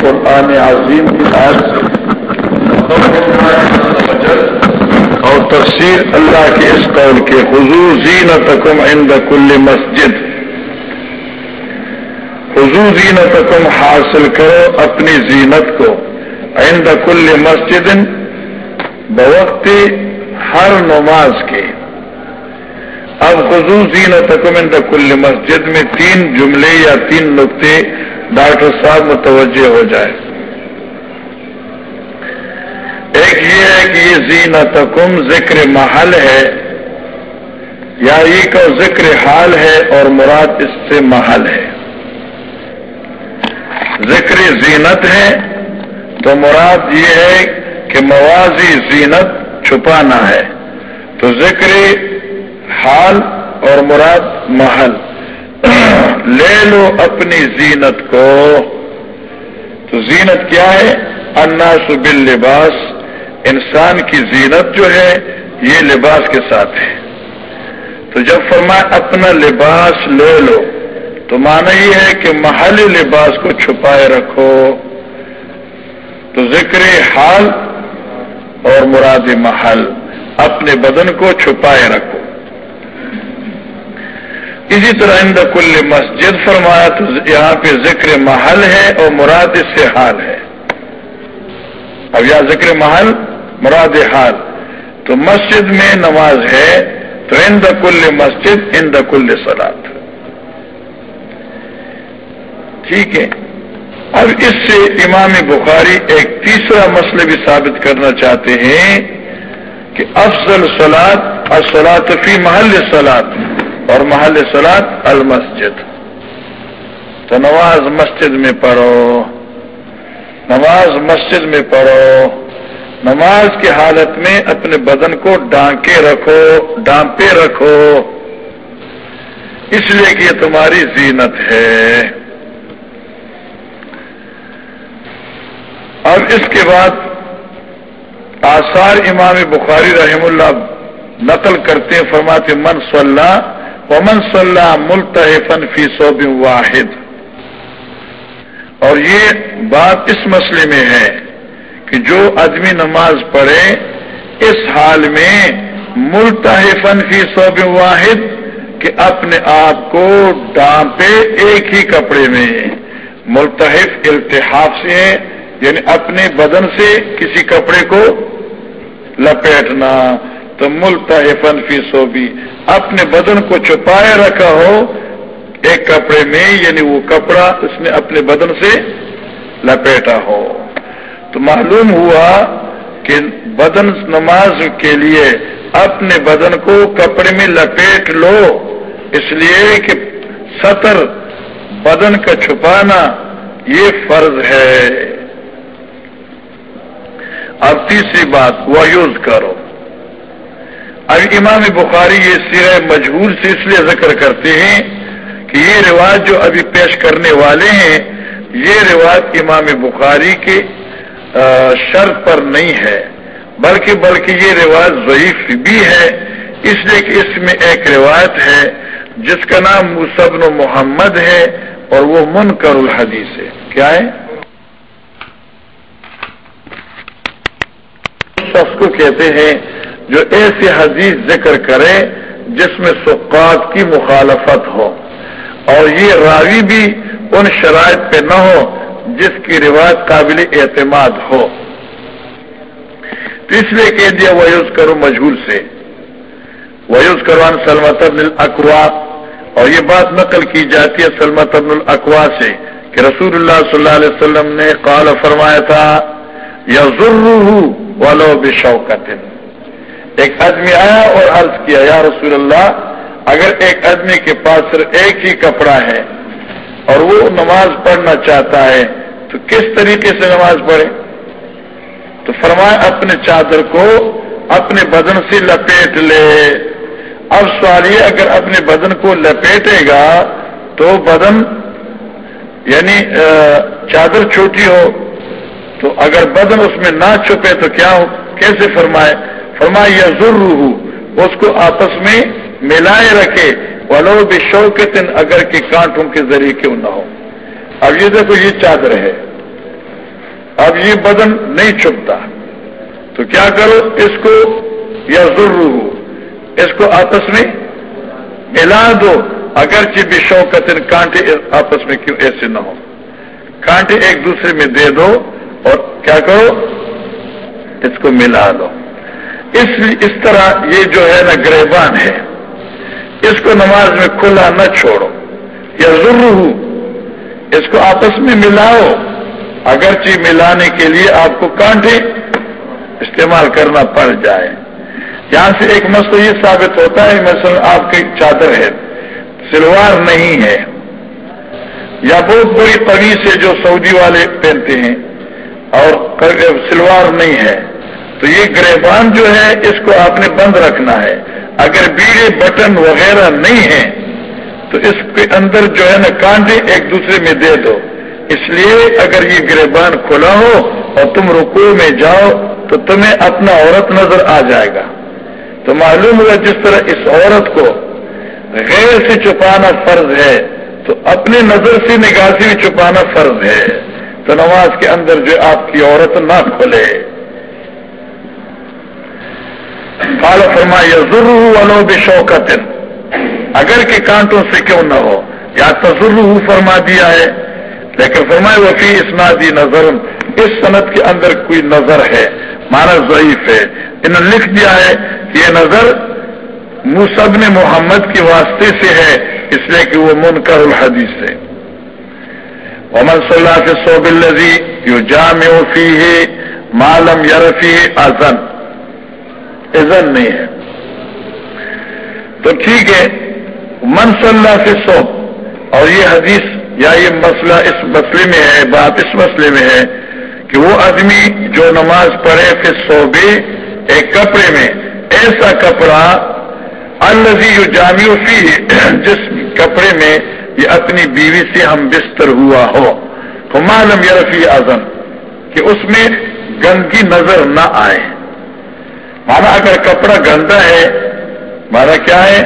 Speaker 1: قرآن عظیم کی اور تفسیر اللہ کے اس قول کے حضور زینتکم عند کل مسجد۔ حضور زینتکم حاصل کرو اپنی زینت کو عند کل مسجد بوقت ہر نماز کے۔ اب حضور زینتکم عند کل مسجد میں تین جملے یا تین نقطے ڈاکٹر صاحب متوجہ ہو جائے۔ ایک یہ ہے کہ یہ زینت ذکر محل ہے، یا یہ کا ذکر حال ہے اور مراد اس سے محل ہے۔ ذکر زینت ہے تو مراد یہ ہے کہ موازی زینت چھپانا ہے۔ تو ذکر حال اور مراد محل۔ لے لو اپنی زینت کو۔ تو زینت کیا ہے؟ اناس بل لباس انسان کی زینت جو ہے، یہ لباس کے ساتھ ہے۔ تو جب فرمائے اپنا لباس لے لو، تو مانا یہ ہے کہ محل لباس کو چھپائے رکھو۔ تو ذکر حال اور مراد محل، اپنے بدن کو چھپائے رکھو۔ اسی طرح اند کل مسجد فرمایا تو یہاں پہ ذکر محل ہے اور مراد سے حال ہے۔ اب یہاں ذکر محل، مراد حال۔ تو مسجد میں نماز ہے، تو اند کل مسجد اند کل سلاد ٹھیک ہے۔ اب اس سے امام بخاری ایک تیسرا مسئلہ بھی ثابت کرنا چاہتے ہیں کہ افضل سلاد اور سلاد فی محل سلاد اور محل سلاد المسجد۔ تو نماز مسجد میں پڑھو۔ نماز مسجد میں پڑھو۔ نماز کی حالت میں اپنے بدن کو ڈانکے رکھو ڈانپے رکھو۔ اس لیے کہ یہ تمہاری زینت ہے۔ اور اس کے بعد آثار امام بخاری رحم اللہ نقل کرتے فرماتے من صلاح ومن صلاح ملتحفن فی صوب واحد۔ اور یہ بات اس مسئلے میں ہے کہ جو آدمی نماز پڑھے، اس حال میں ملتحفن فی صوب واحد کہ اپنے آپ کو ڈانپے ایک ہی کپڑے میں۔ ملتحف التحاف سے یعنی اپنے بدن سے کسی کپڑے کو لپیٹنا۔ تو ملتحفن فی صوبی اپنے بدن کو چھپائے رکھا ہو، ایک کپڑے میں یعنی وہ کپڑا اس نے اپنے بدن سے لپیٹا ہو۔ تو معلوم ہوا کہ بدن نماز کے لیے اپنے بدن کو کپڑے میں لپیٹ لو، اس لیے کہ سطر بدن کا چھپانا یہ فرض ہے۔ اب تیسری بات وہ یوز کرو۔ اب امام بخاری یہ سیرہ مجبور سے اس لیے ذکر کرتے ہیں کہ یہ رواج جو ابھی پیش کرنے والے ہیں، یہ رواج امام بخاری کے شرط پر نہیں ہے۔ بلکہ بلکہ یہ رواج ضعیف بھی ہے۔ اس لیے کہ اس میں ایک روایت ہے، جس کا نام مصبن و محمد ہے اور وہ منکر الحدیث ہے۔ کیا ہے؟ شخص کو کہتے ہیں جو ایسی حدیث ذکر کرے جس میں سقات کی مخالفت ہو۔ اور یہ راوی بھی ان شرائط پہ نہ ہو جس کی روایت قابل اعتماد ہو۔ اس لیے کہہ دیا وہ یوز کرو مجہور سے۔ وہ یوز کروان سلمت ابن الاقوا اور یہ بات نقل کی جاتی ہے سلمت ابن الاقوا سے کہ رسول اللہ صلی اللہ علیہ وسلم نے قال فرمایا تھا یا ضرور والو بشوقت ایک آدمی آیا اور عرض کیا، یا رسول اللہ، اگر ایک آدمی کے پاس صرف ایک ہی کپڑا ہے اور وہ نماز پڑھنا چاہتا ہے، تو کس طریقے سے نماز پڑھے؟ تو فرمائے اپنے چادر کو اپنے بدن سے لپیٹ لے۔ اب سوال یہ، اگر اپنے بدن کو لپیٹے گا تو بدن یعنی چادر چھوٹی ہو، تو اگر بدن اس میں نہ چھپے تو کیا ہو؟ کیسے فرمائے؟ فرمائے یا ضرور اس کو آپس میں ملائے رکھے۔ ولو بھی شوقت اگر کے کانٹوں کے ذریعے کیوں نہ ہو۔ اب یہ دیکھو، یہ چادر ہے۔ اب یہ بدن نہیں چھپتا تو کیا کرو؟ اس کو یا ضرور اس کو آپس میں ملا دو۔ اگرچہ بھی شوقت کانٹے آپس میں کیوں ایسے نہ ہو۔ کانٹے ایک دوسرے میں دے دو اور کیا کرو؟ اس کو ملا دو۔ اس اس طرح یہ جو ہے نا گریبان ہے، اس کو نماز میں کھلا نہ چھوڑو۔ یا ضرور اس کو آپس میں ملاؤ۔ اگرچہ ملانے کے لیے آپ کو کانٹے استعمال کرنا پڑ جائے۔ یہاں سے ایک مسئلہ یہ ثابت ہوتا ہے، مثلا آپ کی چادر ہے، سلوار نہیں ہے۔ یا بہت بڑی قمیص ہے جو سعودی والے پہنتے ہیں اور سلوار نہیں ہے۔ تو یہ گریبان جو ہے، اس کو آپ نے بند رکھنا ہے۔ اگر بیڑے، بٹن وغیرہ نہیں ہے تو اس کے اندر جو ہے نا، کانٹے ایک دوسرے میں دے دو۔ اس لیے اگر یہ گریبان کھلا ہو اور تم رکو میں جاؤ، تو تمہیں اپنا عورت نظر آ جائے گا۔ تو معلوم ہوا جس طرح اس عورت کو غیر سے چھپانا فرض ہے، تو اپنی نظر سے نگاہ سے بھی چھپانا فرض ہے۔ تو نماز کے اندر جو آپ کی عورت نہ کھلے۔ فرمایا ضرور ولو بشوقت اگر کے کانٹوں سے کیوں نہ ہو؟ یا تضرر فرما دیا ہے، لیکن فرمائے وفی اسنادی نظر، اس صنعت کے اندر کوئی نظر ہے مانا ضعیف ہے۔ انہوں نے لکھ دیا ہے کہ یہ نظر مصب نے محمد کے واسطے سے ہے، اس لیے کہ وہ منکر الحدیث ہے۔ محمد صلی اللہ کے صوب الزی یو جام فی ہے معلوم یارفی ازن عزت نہیں ہے۔ تو ٹھیک ہے، من اللہ سے سو اور یہ حدیث یا یہ مسئلہ اس مسئلے میں ہے، بات اس مسئلے میں ہے کہ وہ آدمی جو نماز پڑھے پھر سو بھی ایک کپڑے میں، ایسا کپڑا الزی جو جامع فی جس کپڑے میں یہ اپنی بیوی سے ہم بستر ہوا ہو۔ تو معلوم یہ رفیع اعظم کہ اس میں گندگی نظر نہ آئے۔ مانا اگر کپڑا گندا ہے، مانا کیا ہے؟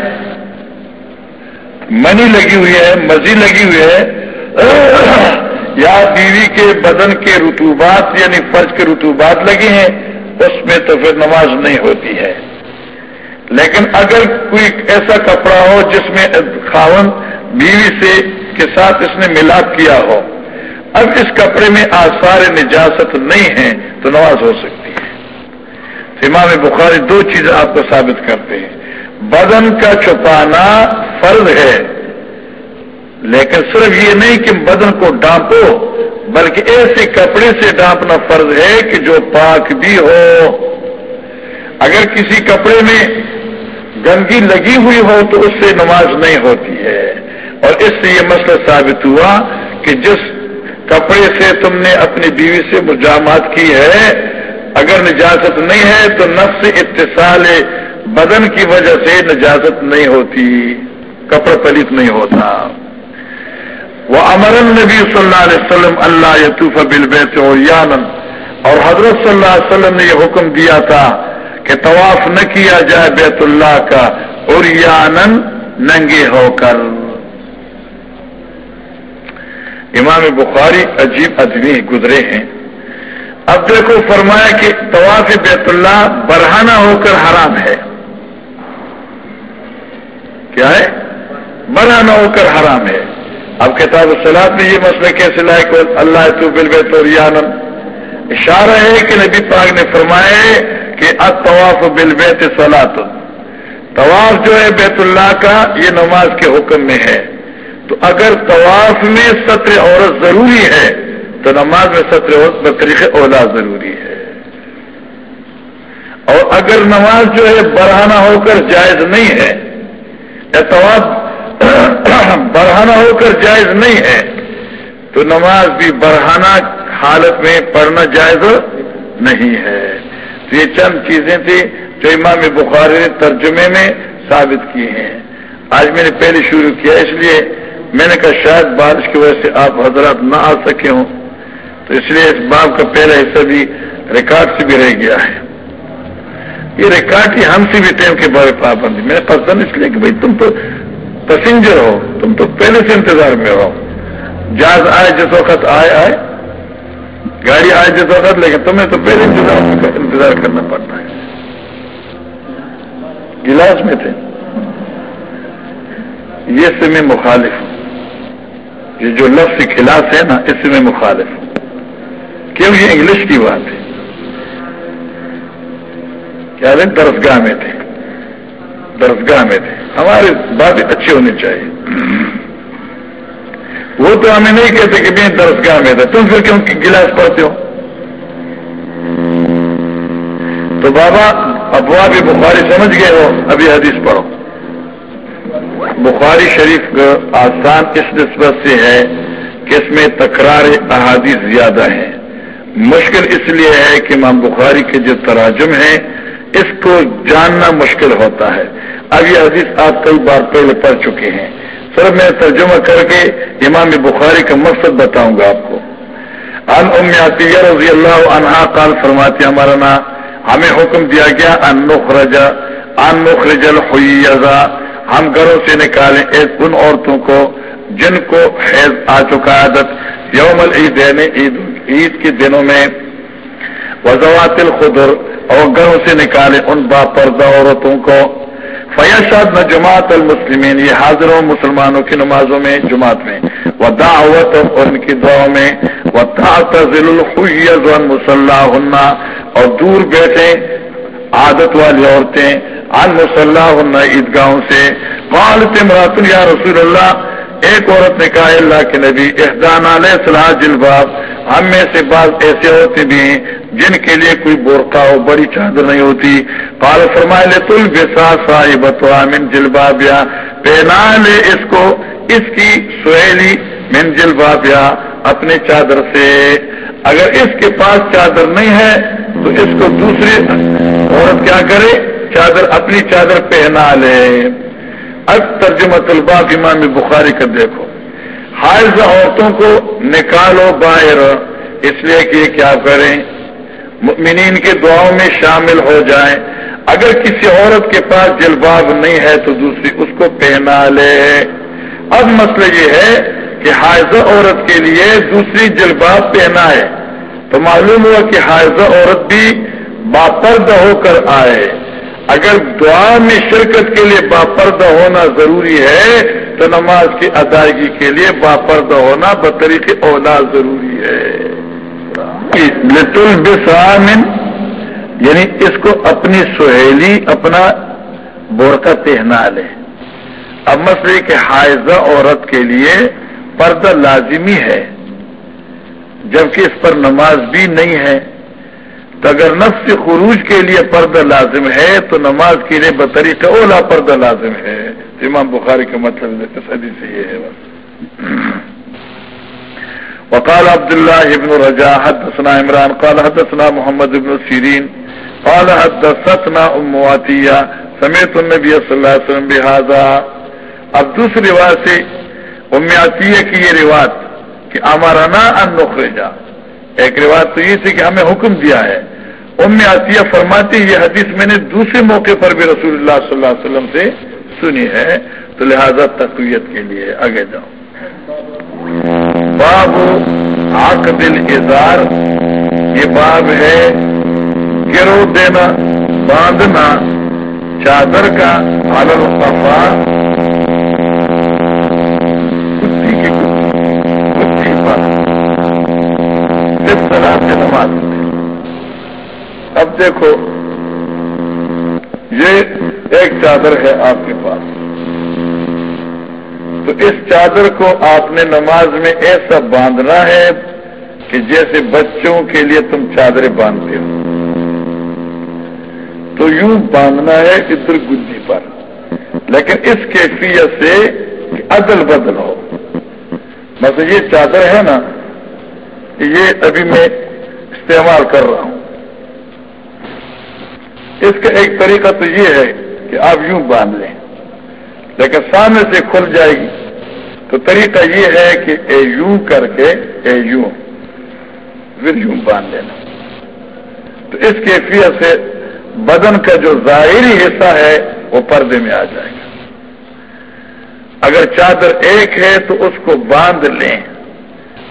Speaker 1: منی لگی ہوئی ہے، مزی لگی ہوئی ہے۔ یا بیوی کے بدن کے رتوبات یعنی فرض کے رتوبات لگے ہیں، اس میں تو پھر نماز نہیں ہوتی ہے۔ لیکن اگر کوئی ایسا کپڑا ہو جس میں خاون بیوی سے کے ساتھ اس نے ملاپ کیا ہو، اب اس کپڑے میں آثار نجاست نہیں ہے تو نماز ہو سکتی ہے۔ امام بخاری دو چیزیں آپ کو ثابت کرتے ہیں۔ بدن کا چھپانا فرض ہے، لیکن صرف یہ نہیں کہ بدن کو ڈانپو، بلکہ ایسے کپڑے سے ڈانپنا فرض ہے کہ جو پاک بھی ہو۔ اگر کسی کپڑے میں گندگی لگی ہوئی ہو تو اس سے نماز نہیں ہوتی ہے۔ اور اس سے یہ مسئلہ ثابت ہوا کہ جس کپڑے سے تم نے اپنی بیوی سے مجامات کی ہے اگر نجازت نہیں ہے تو نفس اتصال بدن کی وجہ سے نجازت نہیں ہوتی، کپڑا پلیت نہیں ہوتا۔ وہ امر نبی صلی اللہ علیہ وسلم اللہ یتوف بل اور یانن اور حضرت صلی اللہ علیہ وسلم نے یہ حکم دیا تھا کہ طواف نہ کیا جائے بیت اللہ کا اور یانن ننگے ہو کر۔ امام بخاری عجیب ادبی گزرے ہیں۔ اب دیکھو فرمایا کہ طواف بیت اللہ برہانہ ہو کر حرام ہے۔ کیا ہے؟ برہانہ ہو کر حرام ہے۔ اب کتاب السلاد میں یہ مسئلہ کیسے لائے اللہ تو بل بیت اور اشارہ ہے کہ نبی پاک نے فرمائے کہ اطواف بل بیت طواف جو ہے بیت اللہ کا یہ نماز کے حکم میں ہے۔ تو اگر طواف میں سطر عورت ضروری ہے تو نماز میں سطر عورت بطریق اولا ضروری ہے۔ اور اگر نماز جو ہے برہانہ ہو کر جائز نہیں ہے یا طواف برہانہ ہو کر جائز نہیں ہے، تو نماز بھی برہانہ حالت میں پڑھنا جائز نہیں ہے۔ تو یہ چند چیزیں تھیں جو امام بخاری نے ترجمے میں ثابت کی ہیں۔ آج میں نے پہلے شروع کیا، اس لیے میں نے کہا شاید بارش کی وجہ سے آپ حضرات نہ آ سکے ہوں۔ تو اس لیے اس باب کا پہلا حصہ بھی ریکارڈ سے بھی رہ گیا ہے۔ یہ ریکارڈ ہی ہم سے بھی ٹائم کے بارے پابندی میں پسند اس لیے کہ بھائی تم تو پیسنجر ہو، تم تو پہلے سے انتظار میں ہو۔ جہاز آئے جس وقت آئے آئے۔ گاڑی آئے جس وقت، لیکن تمہیں تو پہلے انتظار انتظار کرنا پڑتا ہے۔ گلاس میں تھے۔ یہ سے میں مخالف۔ ہوں یہ جو لفظ کلاس ہے نا، اس سے میں مخالف۔ ہوں کیوں یہ انگلش کی بات ہے؟ کیا درسگاہ میں تھے؟ درسگاہ میں تھے۔ ہماری باتیں اچھی ہونی چاہیے۔ وہ تو ہمیں نہیں کہتے کہ میں درسگاہ میں تھا۔ تم پھر کیوں گلاس پڑھتے ہو؟ تو بابا ابوا بھی بخاری سمجھ گئے ہو، ابھی حدیث پڑھو۔ بخاری شریف کا آسان اس نسبت سے ہے کہ اس میں تکرار احادیث زیادہ ہیں۔ مشکل اس لیے ہے کہ امام بخاری کے جو تراجم ہیں، اس کو جاننا مشکل ہوتا ہے۔ اب یہ حدیث آپ کئی بار پہلے پڑھ چکے ہیں۔ سر، میں ترجمہ کر کے امام بخاری کا مقصد بتاؤں گا آپ کو۔ ان ام عطیہ رضی اللہ عنہا قال فرماتی ہمارا نا، ہمیں حکم دیا گیا، ان نخرج ان نخرج الحیضا ہم گھروں سے نکالیں ایک ان عورتوں کو جن کو حیض آ چکا عادت یوم العیدین، عید عید کے دنوں میں وضوات الخدر اور گھروں سے نکالیں ان با پردہ عورتوں کو فیشاد نہ جماعت المسلمین، یہ حاضروں مسلمانوں کی نمازوں میں، جماعت میں۔ وہ دعوت اور ان کی دعاؤں میں۔ وہ تعطل مسلح اور دور بیٹھے عادت والی عورتیں۔ ان مسلح عیدگاہوں سے۔ قالت مراتن یا رسول اللہ ایک عورت نے کہا اللہ کے نبی احدان علیہ صلاح جلباب ہم میں سے بعض ایسے ہوتے بھی ہیں جن کے لیے کوئی بورقا ہو بڑی چادر نہیں ہوتی۔ پال فرمائے لے تل بسا صاحب من جلبابیا پہنا لے اس کو، اس کی سہیلی من جلبابیا اپنے چادر سے۔ اگر اس کے پاس چادر نہیں ہے، تو اس کو دوسری عورت کیا کرے؟ چادر، اپنی چادر پہنا لے۔ اب ترجمہ طلبا امام بخاری کا دیکھو۔ حائض عورتوں کو نکالو باہر، اس لیے کہ کیا کریں؟ مؤمنین کے دعاؤں میں شامل ہو جائیں۔ اگر کسی عورت کے پاس جلباب نہیں ہے تو دوسری اس کو پہنا لے۔ اب مسئلہ یہ ہے کہ حائضہ عورت کے لیے دوسری جلباب پہنا ہے۔ تو معلوم ہوا کہ حائضہ عورت بھی باپردہ ہو کر آئے۔ اگر دعا میں شرکت کے لیے باپردہ ہونا ضروری ہے، تو نماز کی ادائیگی کے لیے باپردہ ہونا بطریق اولا ضروری ہے۔ لطل یعنی اس کو اپنی سہیلی، اپنا بورکا پہنا لے۔ اب مسئلے کہ حائضہ عورت کے لیے پردہ لازمی ہے، جبکہ اس پر نماز بھی نہیں ہے۔ تو اگر نفس خروج کے لیے پردہ لازم ہے، تو نماز کے لیے بطری کا اولا پردہ لازم ہے۔ امام بخاری کا مطلب صدی سے یہ ہے بس۔ وقال عبد الله بن رجاء، حدثنا عمران، قال حدثنا محمد بن سيرين قال حدثتنا ام واتية سمعت النبي صلى الله وسلم بهذا۔ اب دوسری روایت سے ام عطیہ کی یہ روایت کہ امرنا ان نخرجا۔ ایک روایت تو یہ تھی کہ ہمیں حکم دیا ہے ام عطیہ فرماتی یہ حدیث میں نے دوسرے موقع پر بھی رسول اللہ صلی اللہ علیہ وسلم سے سنی ہے، تو لہذا تقویت کے لیے آگے جاؤ۔ باب آک دل اظہار یہ باب ہے گرو دینا، باندھنا، چادر کا عالم صفا کس طرح سے نماز۔ اب دیکھو، یہ ایک چادر ہے آپ کے پاس۔ تو اس چادر کو آپ نے نماز میں ایسا باندھنا ہے کہ جیسے بچوں کے لیے تم چادریں باندھتے ہو۔ تو یوں باندھنا ہے ادھر گدی پر، لیکن اس کیفیت سے عدل بدل ہو۔ مطلب یہ چادر ہے نا، یہ ابھی میں استعمال کر رہا ہوں۔ اس کا ایک طریقہ تو یہ ہے کہ آپ یوں باندھ لیں۔ لیکن سامنے سے کھل جائے گی۔ تو طریقہ یہ ہے کہ اے یوں کر کے اے یوں، پھر یوں باندھ لینا۔ تو اس کیفیت سے بدن کا جو ظاہری حصہ ہے وہ پردے میں آ جائے گا۔ اگر چادر ایک ہے تو اس کو باندھ لیں۔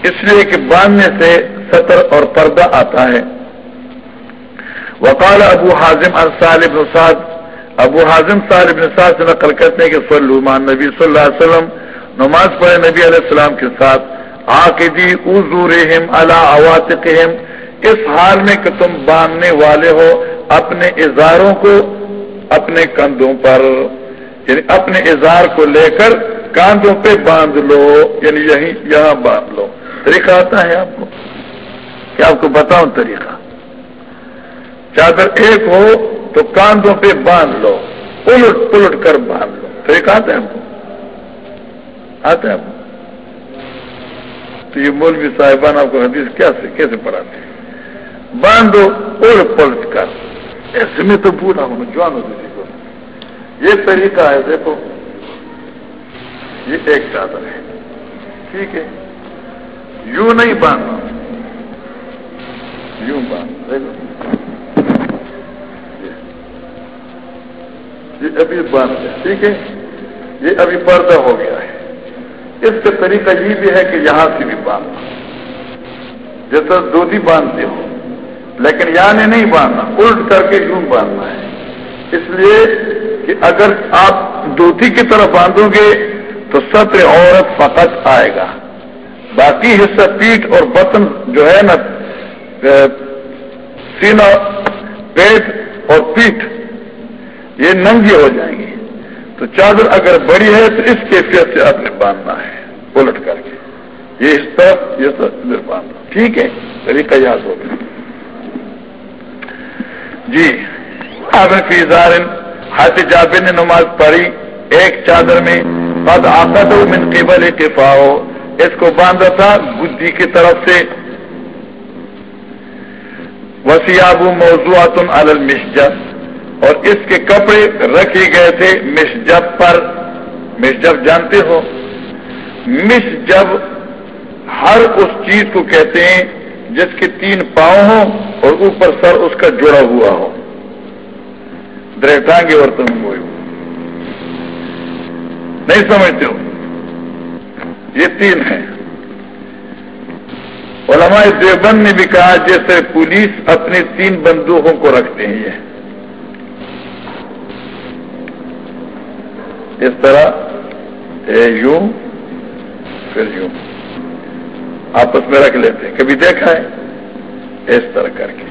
Speaker 1: اس لیے کہ باندھنے سے سطر اور پردہ آتا ہے۔ وقال ابو حازم ابن سعد، ابو حازم ابن سعد سے نقل کرتے ہیں کہ سلمان نبی صلی اللہ علیہ وسلم، نماز پڑھے نبی علیہ السلام کے ساتھ آقدی ازورہم علا اواتقہم اس حال میں کہ تم باندھنے والے ہو اپنے اظہاروں کو اپنے کندھوں پر یعنی اپنے اظہار کو لے کر کاندھوں پہ باندھ لو یعنی یہیں، یہاں باندھ لو۔ طریقہ آتا ہے آپ کو۔ کیا آپ کو بتاؤں طریقہ؟ چادر ایک ہو تو کاندھوں پہ باندھ لو الٹ پلٹ کر باندھ لو۔ طریقہ آتا ہے۔ آپ کو آتا ہے۔ کو تو یہ مولوی صاحبان آپ کو حدیث کیا سے، کیسے پڑھاتے ہیں؟ باندھو الٹ پلٹ کر۔ ایسے میں تو بولا ہوں جوان ہو کسی کو یہ طریقہ ہے، دیکھو۔ یہ ایک چادر ہے۔ ٹھیک ہے۔ یوں نہیں باندھنا یوں باندھ دیکھو۔ یہ ابھی باندھ ہے، ٹھیک ہے؟ یہ ابھی پردہ ہو گیا ہے۔ اس کا طریقہ یہ بھی ہے کہ یہاں سے بھی باندھنا جیسا دودھی باندھتے ہو، لیکن یہاں نے نہیں باندھنا، الٹ کر کے یوں باندھنا ہے۔ اس لیے کہ اگر آپ دودھی کی طرف باندھو گے تو سطر عورت فقط آئے گا۔ باقی حصہ پیٹ اور بطن جو ہے نا سینا پیٹ اور پیٹ یہ ننگی ہو جائیں گی تو چادر اگر بڑی ہے تو اس کیفیت سے آپ نے باندھنا ہے، الٹ کر کے۔ یہ اس طرف یہ سب باندھنا۔ ٹھیک ہے، طریقہ یاد ہو گیا۔ جی آپ نے فیضار ہاتھ جابر نے نماز پڑھی۔ ایک چادر میں بد آقد من قبل اتفاع اس کو باندھا تھا بدھی کی طرف سے۔ وسیاب موضوعات المشجب اور اس کے کپڑے رکھے گئے تھے مشجب پر۔ مشجب جانتے ہو؟ مشجب ہر اس چیز کو کہتے ہیں جس کے تین پاؤں ہوں اور اوپر سر اس کا جڑا ہوا ہو۔ درٹانگے اور تم ہوئے۔ نہیں سمجھتے ہو؟ یہ تین ہیں۔ علماء دیوبند نے بھی کہا جیسے پولیس اپنی تین بندوقوں کو رکھتے ہیں۔ یہ اس طرح اے یوں، پھر یوں۔ آپس میں رکھ لیتے ہیں۔ کبھی دیکھا ہے؟ اس طرح کر کے۔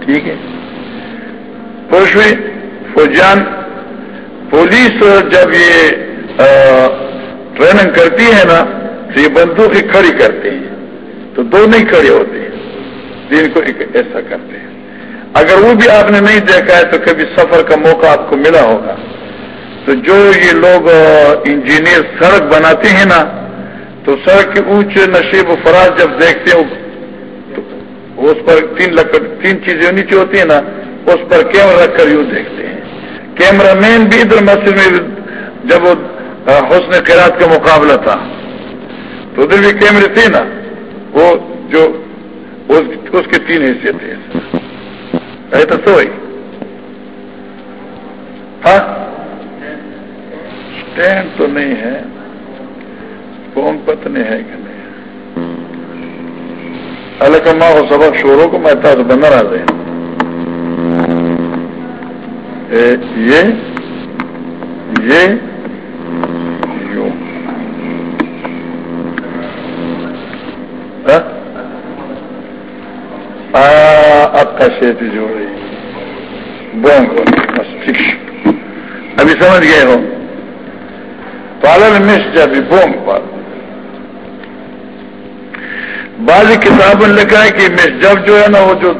Speaker 1: ٹھیک ہے۔ پوش فوجان پولیس جب یہ ٹریننگ کرتی ہے نا، تو یہ بندوقیں کھڑی کرتے ہیں۔ تو دو نہیں کھڑے ہوتے ہیں۔ تین کو ایسا کرتے ہیں۔ اگر وہ بھی آپ نے نہیں دیکھا ہے تو کبھی سفر کا موقع آپ کو ملا ہوگا۔ تو جو یہ لوگ انجینئر سڑک بناتے ہیں نا، تو سڑک کے اونچے نشیب و فراز جب دیکھتے ہیں، تو اس پر تین لکڑ، تین چیزیں نیچے ہوتی ہیں نا، اس پر کیمرہ رکھ کر یوں دیکھتے ہیں۔ کیمرہ مین بھی ادھر مسجد میں جب حسن خیرات کا مقابلہ تھا۔ تو ادھر بھی کیمرے تھے نا، وہ جو اس کے تین حصے تھے تو وہی ہاں اسٹینڈ تو نہیں ہے کون پتنے ہے کہ نہیں الکما ہو سبق شوروں کو میں تھا تو بندہ رہا دیں یہ یہ یوں اب کیسے جو رہی بونگ ابھی سمجھ گئے ہو پالن مس جب بونگ پر بعض کتابوں نے لکھا ہے کہ جب جو ہے نا وہ جو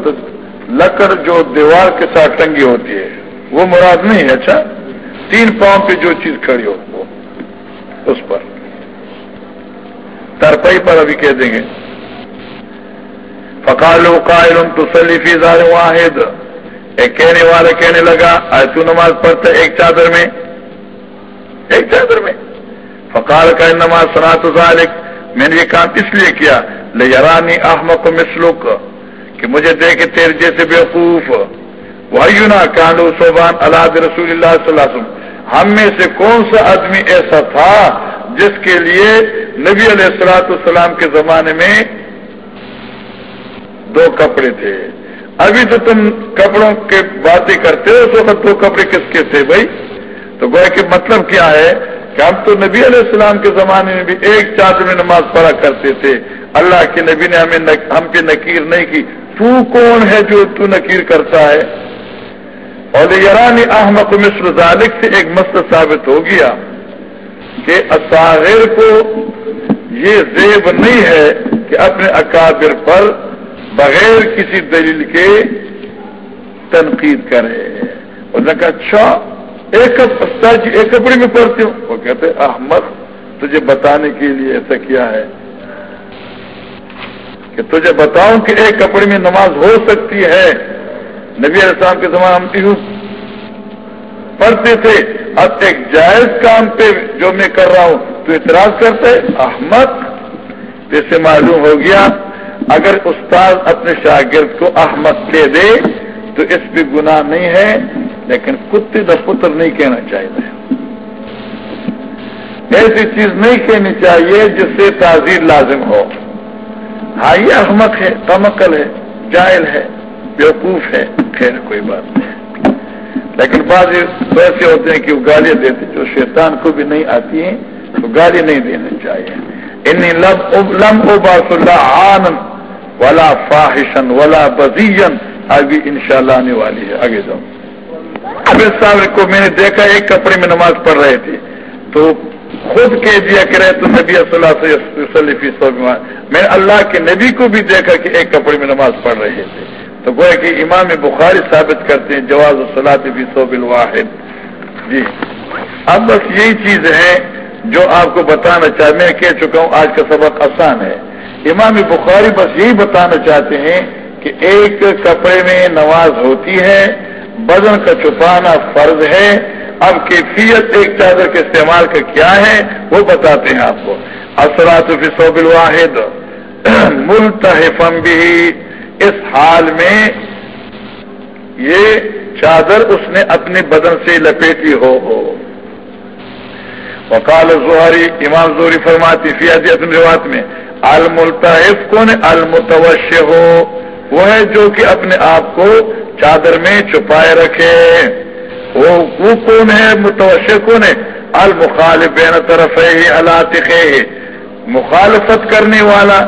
Speaker 1: لکڑ جو دیوار کے ساتھ ٹنگی ہوتی ہے وہ مراد نہیں ہے اچھا تین پاؤں پہ جو چیز کھڑی ہو وہ اس پر ترپئی پر ابھی کہہ دیں گے فقال قائل تسلی فی ظاہر واحد. ایک کہنے والا کہنے لگا، آج تو نماز پڑھتا ایک چادر میں؟ ایک چادر میں۔ فقال کا نماز سنا تو ذالک میں نے یہ کام اس لیے کیا لرانی احمد مسلوک کہ مجھے دیکھے تیرے جیسے بیوقوف۔ وہی نا کانڈو صوبان اللہ رسول اللہ صلی اللہ علیہ وسلم۔ ہم میں سے کون سا آدمی ایسا تھا جس کے لیے نبی علیہ السلاۃ السلام کے زمانے میں دو کپڑے تھے۔ ابھی تو تم کپڑوں کے باتیں کرتے ہو، اس وقت دو کپڑے کس کے تھے بھائی؟ تو گویا کہ مطلب کیا ہے کہ ہم تو نبی علیہ السلام کے زمانے میں بھی ایک چادر میں نماز پڑھا کرتے تھے۔ اللہ کے نبی نے ہمیں ہم پہ نکیر نہیں کی۔ تو کون ہے جو تو نکیر کرتا ہے؟ اور یارانی احمد مصر ذالک سے ایک مسئلہ ثابت ہو گیا کہ اصاغر کو یہ زیب نہیں ہے کہ اپنے اکابر پر بغیر کسی دلیل کے تنقید کرے۔ انہوں نے کہا اچھا ایک جی ایک کپڑے میں پڑھتی ہوں۔ وہ کہتے احمد، تجھے بتانے کے لیے ایسا کیا ہے کہ تجھے بتاؤں کہ ایک کپڑے میں نماز ہو سکتی ہے۔ نبی علیہ السلام کے زمانے ہم پیوں پڑھتے تھے، اب ایک جائز کام پہ جو میں کر رہا ہوں، تو اعتراض کرتے، احمد جیسے معلوم ہو گیا۔ اگر استاد اپنے شاگرد کو احمد دے دے، تو اس پہ گناہ نہیں ہے، لیکن کتے دا پتر نہیں کہنا چاہیے۔ ایسی چیز نہیں کہنی چاہیے جس سے تعزیر لازم ہو۔ ہاں یہ احمد ہے تمکل ہے جائل ہے، بیوقوف ہے، خیر، کوئی بات نہیں۔ لیکن بعض ایسے ہوتے ہیں کہ وہ گالیاں دیتے، جو شیطان کو بھی نہیں آتی ہیں تو گالی نہیں دینی چاہیے۔ ان لم باس اللہ آنند ولا فاحشن ولا بزین ابھی انشاءاللہ آنے والی ہے، آگے جاؤ ابھی صاحب کو میں نے دیکھا، ایک کپڑے میں نماز پڑھ رہے تھے۔ تو خود کہہ دیا کرے تو نبی صلی اللہ میں اللہ کے نبی کو بھی دیکھا کہ ایک کپڑے میں نماز پڑھ رہے تھے۔ تو گویا کہ امام بخاری ثابت کرتے ہیں، جواز الصلاط صوب الواحد۔ جی۔ اب بس یہی چیز ہے جو آپ کو بتانا چاہ، میں کہہ چکا ہوں، آج کا سبق آسان ہے۔ امام بخاری بس یہی بتانا چاہتے ہیں کہ ایک کپڑے میں نماز ہوتی ہے، بدن کا چھپانا فرض ہے، اب کیفیت ایک چادر کے استعمال کا کیا ہے، وہ بتاتے ہیں آپ کو۔ اثرات فی صوب الواحد۔ ملتحفم بھی اس حال میں یہ چادر اس نے اپنے بدن سے لپیٹی ہو ہو۔ وقال زہری امام زہری فرماتی فیادی اپنی روایت میں الملتحف کون المتوش ہو وہ ہے جو کہ اپنے آپ کو چادر میں چھپائے رکھے۔ وہ کون ہے متوشر کون ہے المخالف بین طرف ہے مخالفت کرنے والا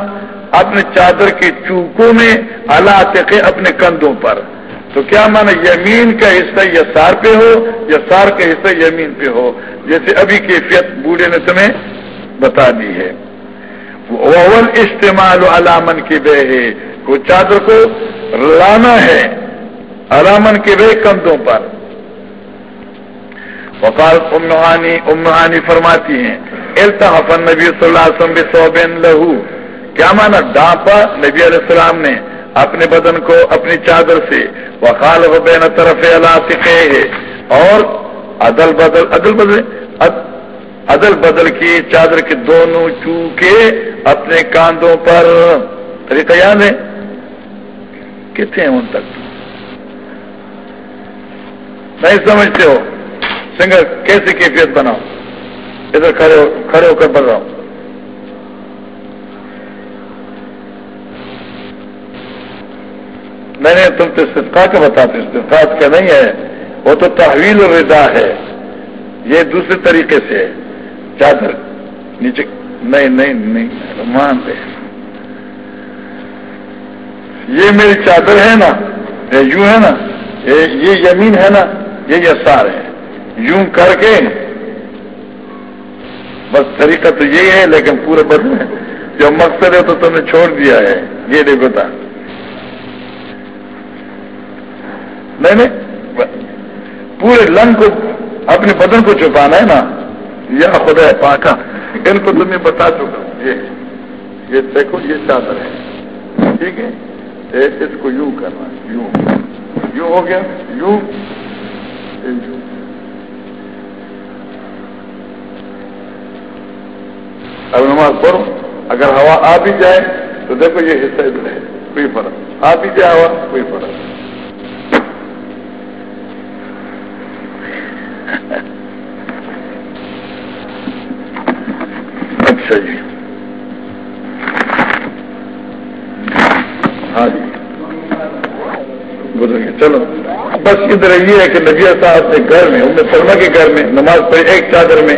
Speaker 1: اپنے چادر کے چوکوں میں اللہ اپنے کندھوں پر۔ تو کیا مانا یمین کا حصہ یسار پہ ہو یا سار کا حصہ یمین پہ ہو؟ جیسے ابھی کیفیت بوڑھے نے تمہیں بتا دی ہے۔ اول استعمال علامن کی بے ہے وہ چادر کو لانا ہے علامن کے بے کندھوں پر۔ وقال امہانی امہانی فرماتی ہیں، التحف نبی صلی اللہ علیہ وسلم بصوبین لہو کیا مانا؟ ڈانپا۔ نبی علیہ السلام نے اپنے بدن کو اپنی چادر سے، وقال بین طرف علاقے ہے اور عدل بدل عدل بدل عدل بدل کی چادر کے دونوں چوکے اپنے کاندھوں پر۔ طریقہ یاد ہے؟ کتنے ہیں ان تک؟ نہیں سمجھتے ہو؟ سنگر، کیسی کیفیت بناؤ؟ ادھر کھڑے ہو کھڑے ہو کر بڑھ رہا ہوں میں نے تم تو استفقا کا بتاتے استفقات کا نہیں ہے، وہ تو تحویل ردا ہے۔ یہ دوسرے طریقے سے چادر نیچے نہیں نہیں نہیں مان دے۔ یہ میری چادر ہے نا یوں ہے نا، یہ یمین ہے نا، یہ یسار ہے۔ یوں کر کے بس طریقہ تو یہی ہے، لیکن پورے بدل ہے جو مقصد ہے تو تم نے چھوڑ دیا ہے۔ یہ نہیں بتا نہیں نہیں، پورے لنگ کو اپنے بدن کو چھپانا ہے نا۔ یا خدا پاکا ان کو تمہیں بتا چکا یہ یہ دیکھو، یہ چادر ہے۔ ٹھیک ہے؟ اس کو یوں کرنا، یوں۔ یوں ہو گیا؟ یوں۔ اب نماز پڑھو۔ اگر ہوا آ بھی جائے تو دیکھو یہ حصہ ادھر ہے، کوئی فرق۔ آ بھی جائے ہوا، کوئی فرق۔ اچھا جی ہاں جی۔ گزر چلو، بس ادھر یہ ہے کہ نبی صاحب نے گھر میں ان سلما کے گھر میں نماز پڑھی، ایک چادر میں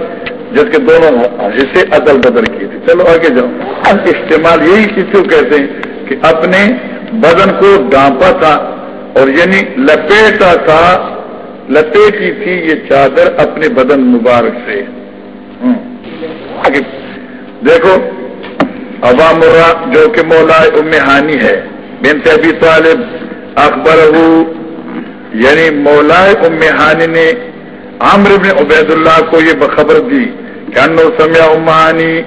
Speaker 1: جس کے دونوں حصے ادل بدل کی تھی چلو آگے جاؤ۔ اب استعمال یہی چیز کیوں کہتے ہیں کہ اپنے بدن کو ڈانپا تھا اور یعنی لپیٹا تھا، لپیٹی تھی یہ چادر اپنے بدن مبارک سے۔ آگے۔ دیکھو، عوام جو کہ مولا ام ہانی ہے، بنت ابی طالب اکبر یعنی مولا ام ہانی نے عامر ابن عبید اللہ کو یہ بخبر دی کہ انو سمیا امانی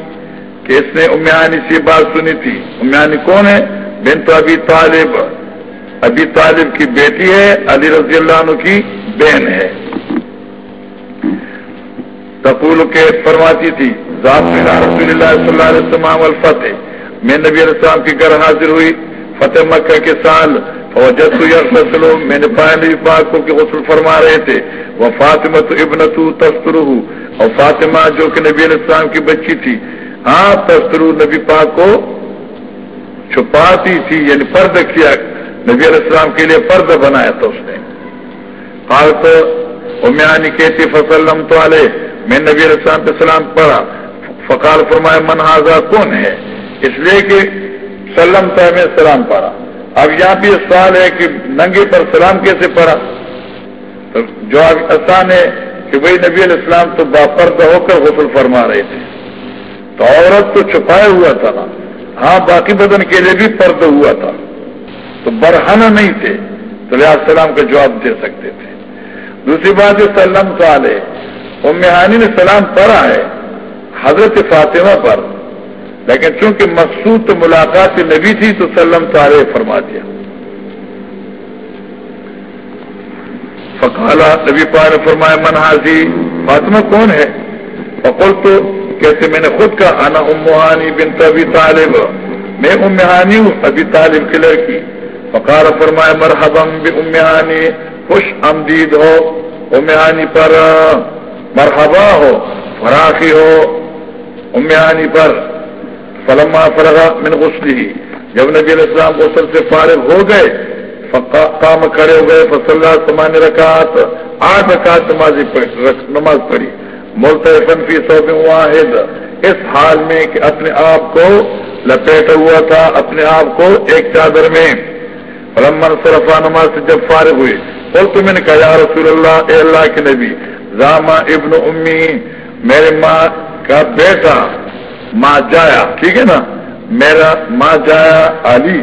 Speaker 1: کہ اس نے امانی سے بات سنی تھی۔ امانی کون ہے؟ بن تو ابھی طالب۔ ابھی طالب کی بیٹی ہے، علی رضی اللہ عنہ کی بہن ہے۔ تقول کے فرماتی تھی، ذات رسول اللہ صلی اللہ علیہ وسلم الفتح میں نبی علیہ السلام کے گھر حاضر ہوئی، فتح مکہ کے سال فوجت یغسل میں نے پایا نبی پاک کو کہ غسل فرما رہے تھے۔ وہ فاطمہ تو ابن تسترو اور فاطمہ جو کہ نبی علیہ السلام کی بچی تھی۔ ہاں تسترو نبی پاک کو چھپاتی تھی یعنی پرد کیا، نبی علیہ السلام کے لیے پرد بنایا تھا اس نے۔ قال تو امیانی کہتی فسلم تو علیہ۔ میں نبی علیہ السلام پہ سلام پڑھا، فقال فرمایا، من حاضر کون ہے؟ اس لیے کہ سلم تو میں سلام پڑھا۔ اب یہاں بھی سوال ہے کہ ننگے پر سلام کیسے پڑا تو جواب آسان ہے کہ بھائی نبی علیہ السلام تو باپرد ہو کر غسل فرما رہے تھے۔ تو عورت تو چھپائے ہوا تھا نا ہاں باقی بدن کے لیے بھی پرد ہوا تھا۔ تو برہنہ نہیں تھے، تو لہٰذا السلام کا جواب دے سکتے تھے۔ دوسری بات جو سلم سوال ہے امانی نے سلام پڑھا ہے حضرت فاطمہ پر۔ لیکن چونکہ مقصود ملاقات نبی تھی تو سلم تارے فرما دیا۔ فقالا، نبی پا نے فرمایا، من حاضی، فاطمہ کون ہے؟ فقل تو کیسے میں نے خود کہا، انا امہانی بنت ابھی طالب۔ میں امہانی ہوں ابھی طالب کی لڑکی۔ فقال، فرمایا مرحبم بھی امہانی خوش آمدید ہو۔ امہانی پر مرحبا ہو، فراخی ہو امہانی پر۔ فلما فرغا من غسلی جب نبی علیہ السلام غسل سے فارغ ہو گئے کام کھڑے ہو گئے فصل سمان رکعت آٹھ رکعت نماز پڑھی۔ ملتفن فی صوب واحد۔ اس حال میں کہ اپنے آپ کو لپیٹا ہوا تھا، اپنے آپ کو ایک چادر میں۔ فلمن صرفا نماز سے جب فارغ ہوئے اور تم نے کہا یا رسول اللہ، اے اللہ کے نبی زاما ابن امی، میرے ماں کا بیٹا، ماں جایا، ٹھیک ہے نا؟ میرا ماں جایا علی،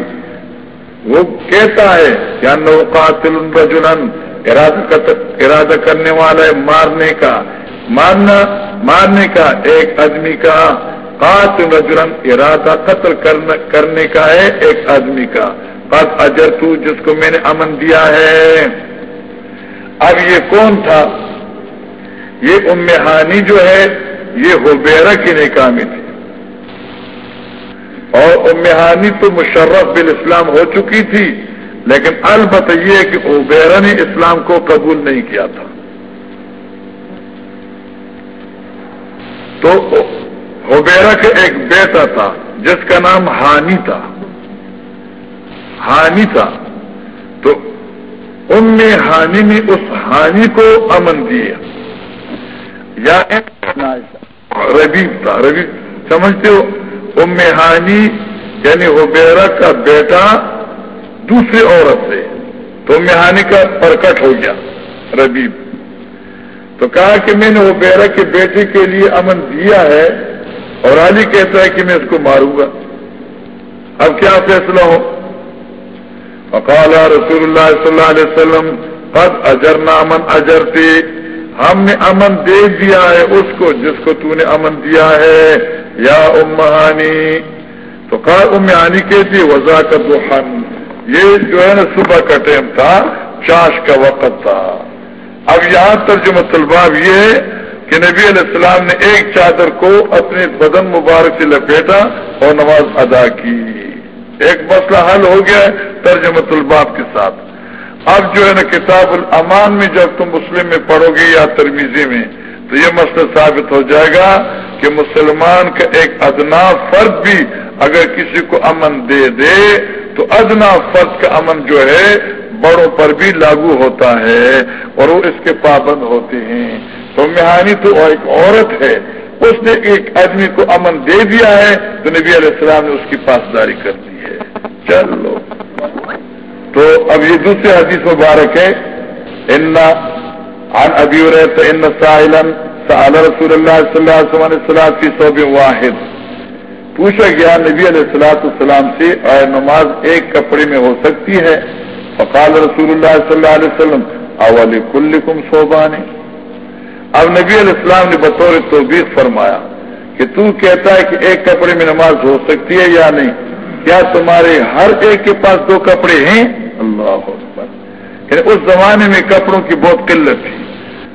Speaker 1: وہ کہتا ہے کہ نو قاتل رجلن، ارادہ کرنے والا ہے مارنے کا۔ مارنا، مارنے کا، ایک آدمی کا قاتل رجلن ارادہ قتل کرنے کا ہے ایک آدمی کا۔ قد اجر تو جس کو میں نے امن دیا ہے۔ اب یہ کون تھا؟ یہ امہانی جو ہے، یہ ہوبیرا کی نکاح میں تھی۔ اور امہانی تو مشرف بال اسلام ہو چکی تھی، لیکن البتہ یہ کہ عبیرا نے اسلام کو قبول نہیں کیا تھا۔ تو عبیرا کا ایک بیٹا تھا، جس کا نام ہانی تھا۔ ہانی تھا۔ تو ام نے ہانی نے اس ہانی کو امن دیا۔ یا ربیب تھا ربیب سمجھتے ہو، ام ہانی یعنی حبیرہ کا بیٹا دوسری عورت سے۔ تو مہانی کا پرکٹ ہو گیا ربیب تو کہا کہ میں نے وہ کے بیٹے کے لیے امن دیا ہے اور علی کہتا ہے کہ میں اس کو ماروں گا۔ اب کیا فیصلہ ہو؟ فقال رسول اللہ صلی اللہ علیہ وسلم، قد اجرنا امن اجرتے ہم نے امن دے دیا ہے اس کو جس کو تو نے امن دیا ہے، یا امہانی۔ تو کہا امانی کہتی وضا کا دوہن یہ جو ہے نا صبح کا ٹائم تھا، چاش کا وقت تھا۔ اب یہاں ترجمہ طلباب یہ ہے کہ نبی علیہ السلام نے ایک چادر کو اپنے بدن مبارک سے لپیٹا اور نماز ادا کی۔ ایک مسئلہ حل ہو گیا ترجمہ طلباب کے ساتھ۔ اب جو ہے نا کتاب الامان میں جب تم مسلم میں پڑھو گے یا ترمیزی میں، تو یہ مسئلہ ثابت ہو جائے گا کہ مسلمان کا ایک ادنا فرد بھی اگر کسی کو امن دے دے، تو ادنا فرد کا امن جو ہے بڑوں پر بھی لاگو ہوتا ہے اور وہ اس کے پابند ہوتے ہیں۔ تو مہانی تو ایک عورت ہے، اس نے ایک آدمی کو امن دے دیا ہے، تو نبی علیہ السلام نے اس کی پاسداری کر دی ہے۔ چلو۔ تو اب یہ دوسرے حدیث مبارک ہے ان عن ابی تو ان ساحلن سال رسول اللہ صلی اللہ علیہ وسلم کی صوب واحد. پوچھا گیا، نبی علیہ السلاۃ السلام سے اور نماز ایک کپڑے میں ہو سکتی ہے؟ فقال رسول اللہ صلی اللہ علیہ وسلم اول کل کم صوبان؟ اب نبی علیہ السلام نے بطور توبیق فرمایا کہ تو کہتا ہے کہ ایک کپڑے میں نماز ہو سکتی ہے یا نہیں؟ کیا تمہارے ہر ایک کے پاس دو کپڑے ہیں؟ اللہ یعنی اس زمانے میں کپڑوں کی بہت قلت تھی۔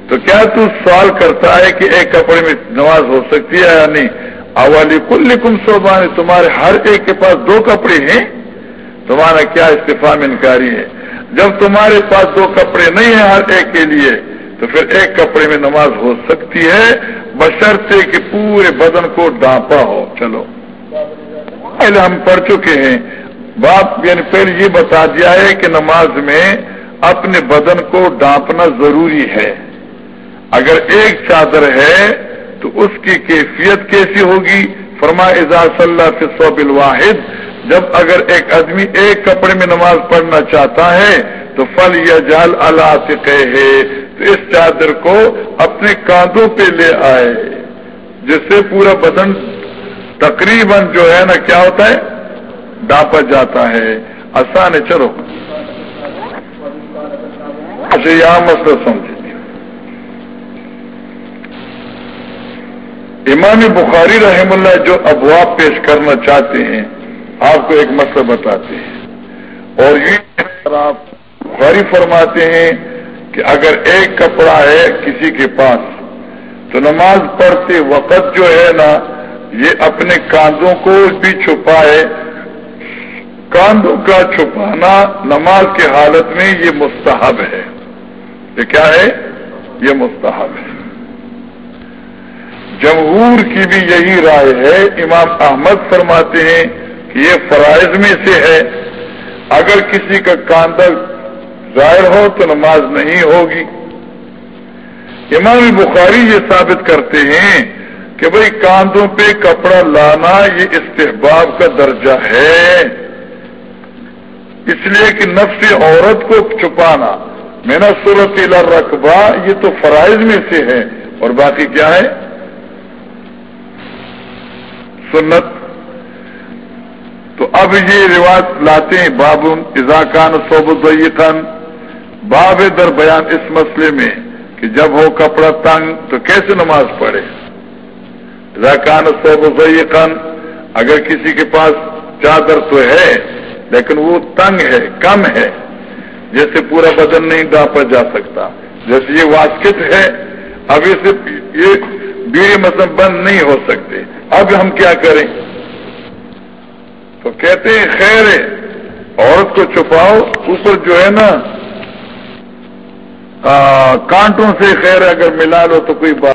Speaker 1: تو کیا تو سوال کرتا ہے کہ ایک کپڑے میں نماز ہو سکتی ہے یا نہیں؟ اوالی کل کم صوبان، تمہارے ہر ایک کے پاس دو کپڑے ہیں؟ تمہارا کیا استفام انکاری ہے؟ جب تمہارے پاس دو کپڑے نہیں ہیں ہر ایک کے لیے، تو پھر ایک کپڑے میں نماز ہو سکتی ہے، بشرطے کہ پورے بدن کو ڈانپا ہو۔ چلو۔ پہلے ہم پڑھ چکے ہیں۔ باپ یعنی پہلے یہ بتا دیا ہے کہ نماز میں اپنے بدن کو ڈانپنا ضروری ہے۔ اگر ایک چادر ہے تو اس کی کیفیت کیسی ہوگی؟ فرما اعزاز صلی اللہ سے سو الواحد جب اگر ایک آدمی ایک کپڑے میں نماز پڑھنا چاہتا ہے تو فل یا جال اللہ ہے تو اس چادر کو اپنے کاندھوں پہ لے آئے، جس سے پورا بدن تقریباً جو ہے نا، کیا ہوتا ہے؟ ڈاپا جاتا ہے، آسان ہے، چلو۔ اچھا یہاں مسئلہ سمجھے۔ امام بخاری رحم اللہ جو ابواب پیش کرنا چاہتے ہیں، آپ کو ایک مسئلہ بتاتے ہیں۔ اور یہ آپ بخاری فرماتے ہیں کہ اگر ایک کپڑا ہے کسی کے پاس، تو نماز پڑھتے وقت جو ہے نا، یہ اپنے کاندوں کو بھی چھپائے کاندوں کا چھپانا نماز کے حالت میں یہ مستحب ہے۔ یہ کیا ہے؟ یہ مستحب ہے۔ جمہور کی بھی یہی رائے ہے۔ امام احمد فرماتے ہیں کہ یہ فرائض میں سے ہے۔ اگر کسی کا کاندھا ظاہر ہو تو نماز نہیں ہوگی۔ امام بخاری یہ ثابت کرتے ہیں کہ بھئی کاندھوں پہ کپڑا لانا یہ استحباب کا درجہ ہے۔ اس لیے کہ نفس عورت کو چھپانا میرا صورت رقبہ یہ تو فرائض میں سے ہے۔ اور باقی کیا ہے؟ سنت۔ تو اب یہ رواج لاتے ہیں باب اضاکان صوب خان باب در بیان اس مسئلے میں کہ جب ہو کپڑا تنگ، تو کیسے نماز پڑھے؟ رکان صوب خان اگر کسی کے پاس چادر تو ہے لیکن وہ تنگ ہے، کم ہے۔ جیسے پورا بدن نہیں ڈانپا جا سکتا۔ جیسے یہ واسکت ہے، اب اسے یہ بیڑی مطلب بند نہیں ہو سکتے۔ اب ہم کیا کریں؟ تو کہتے ہیں، خیر ہے، عورت کو چھپاؤ۔ اوپر جو ہے نا کانٹوں سے خیر اگر ملا لو تو کوئی بات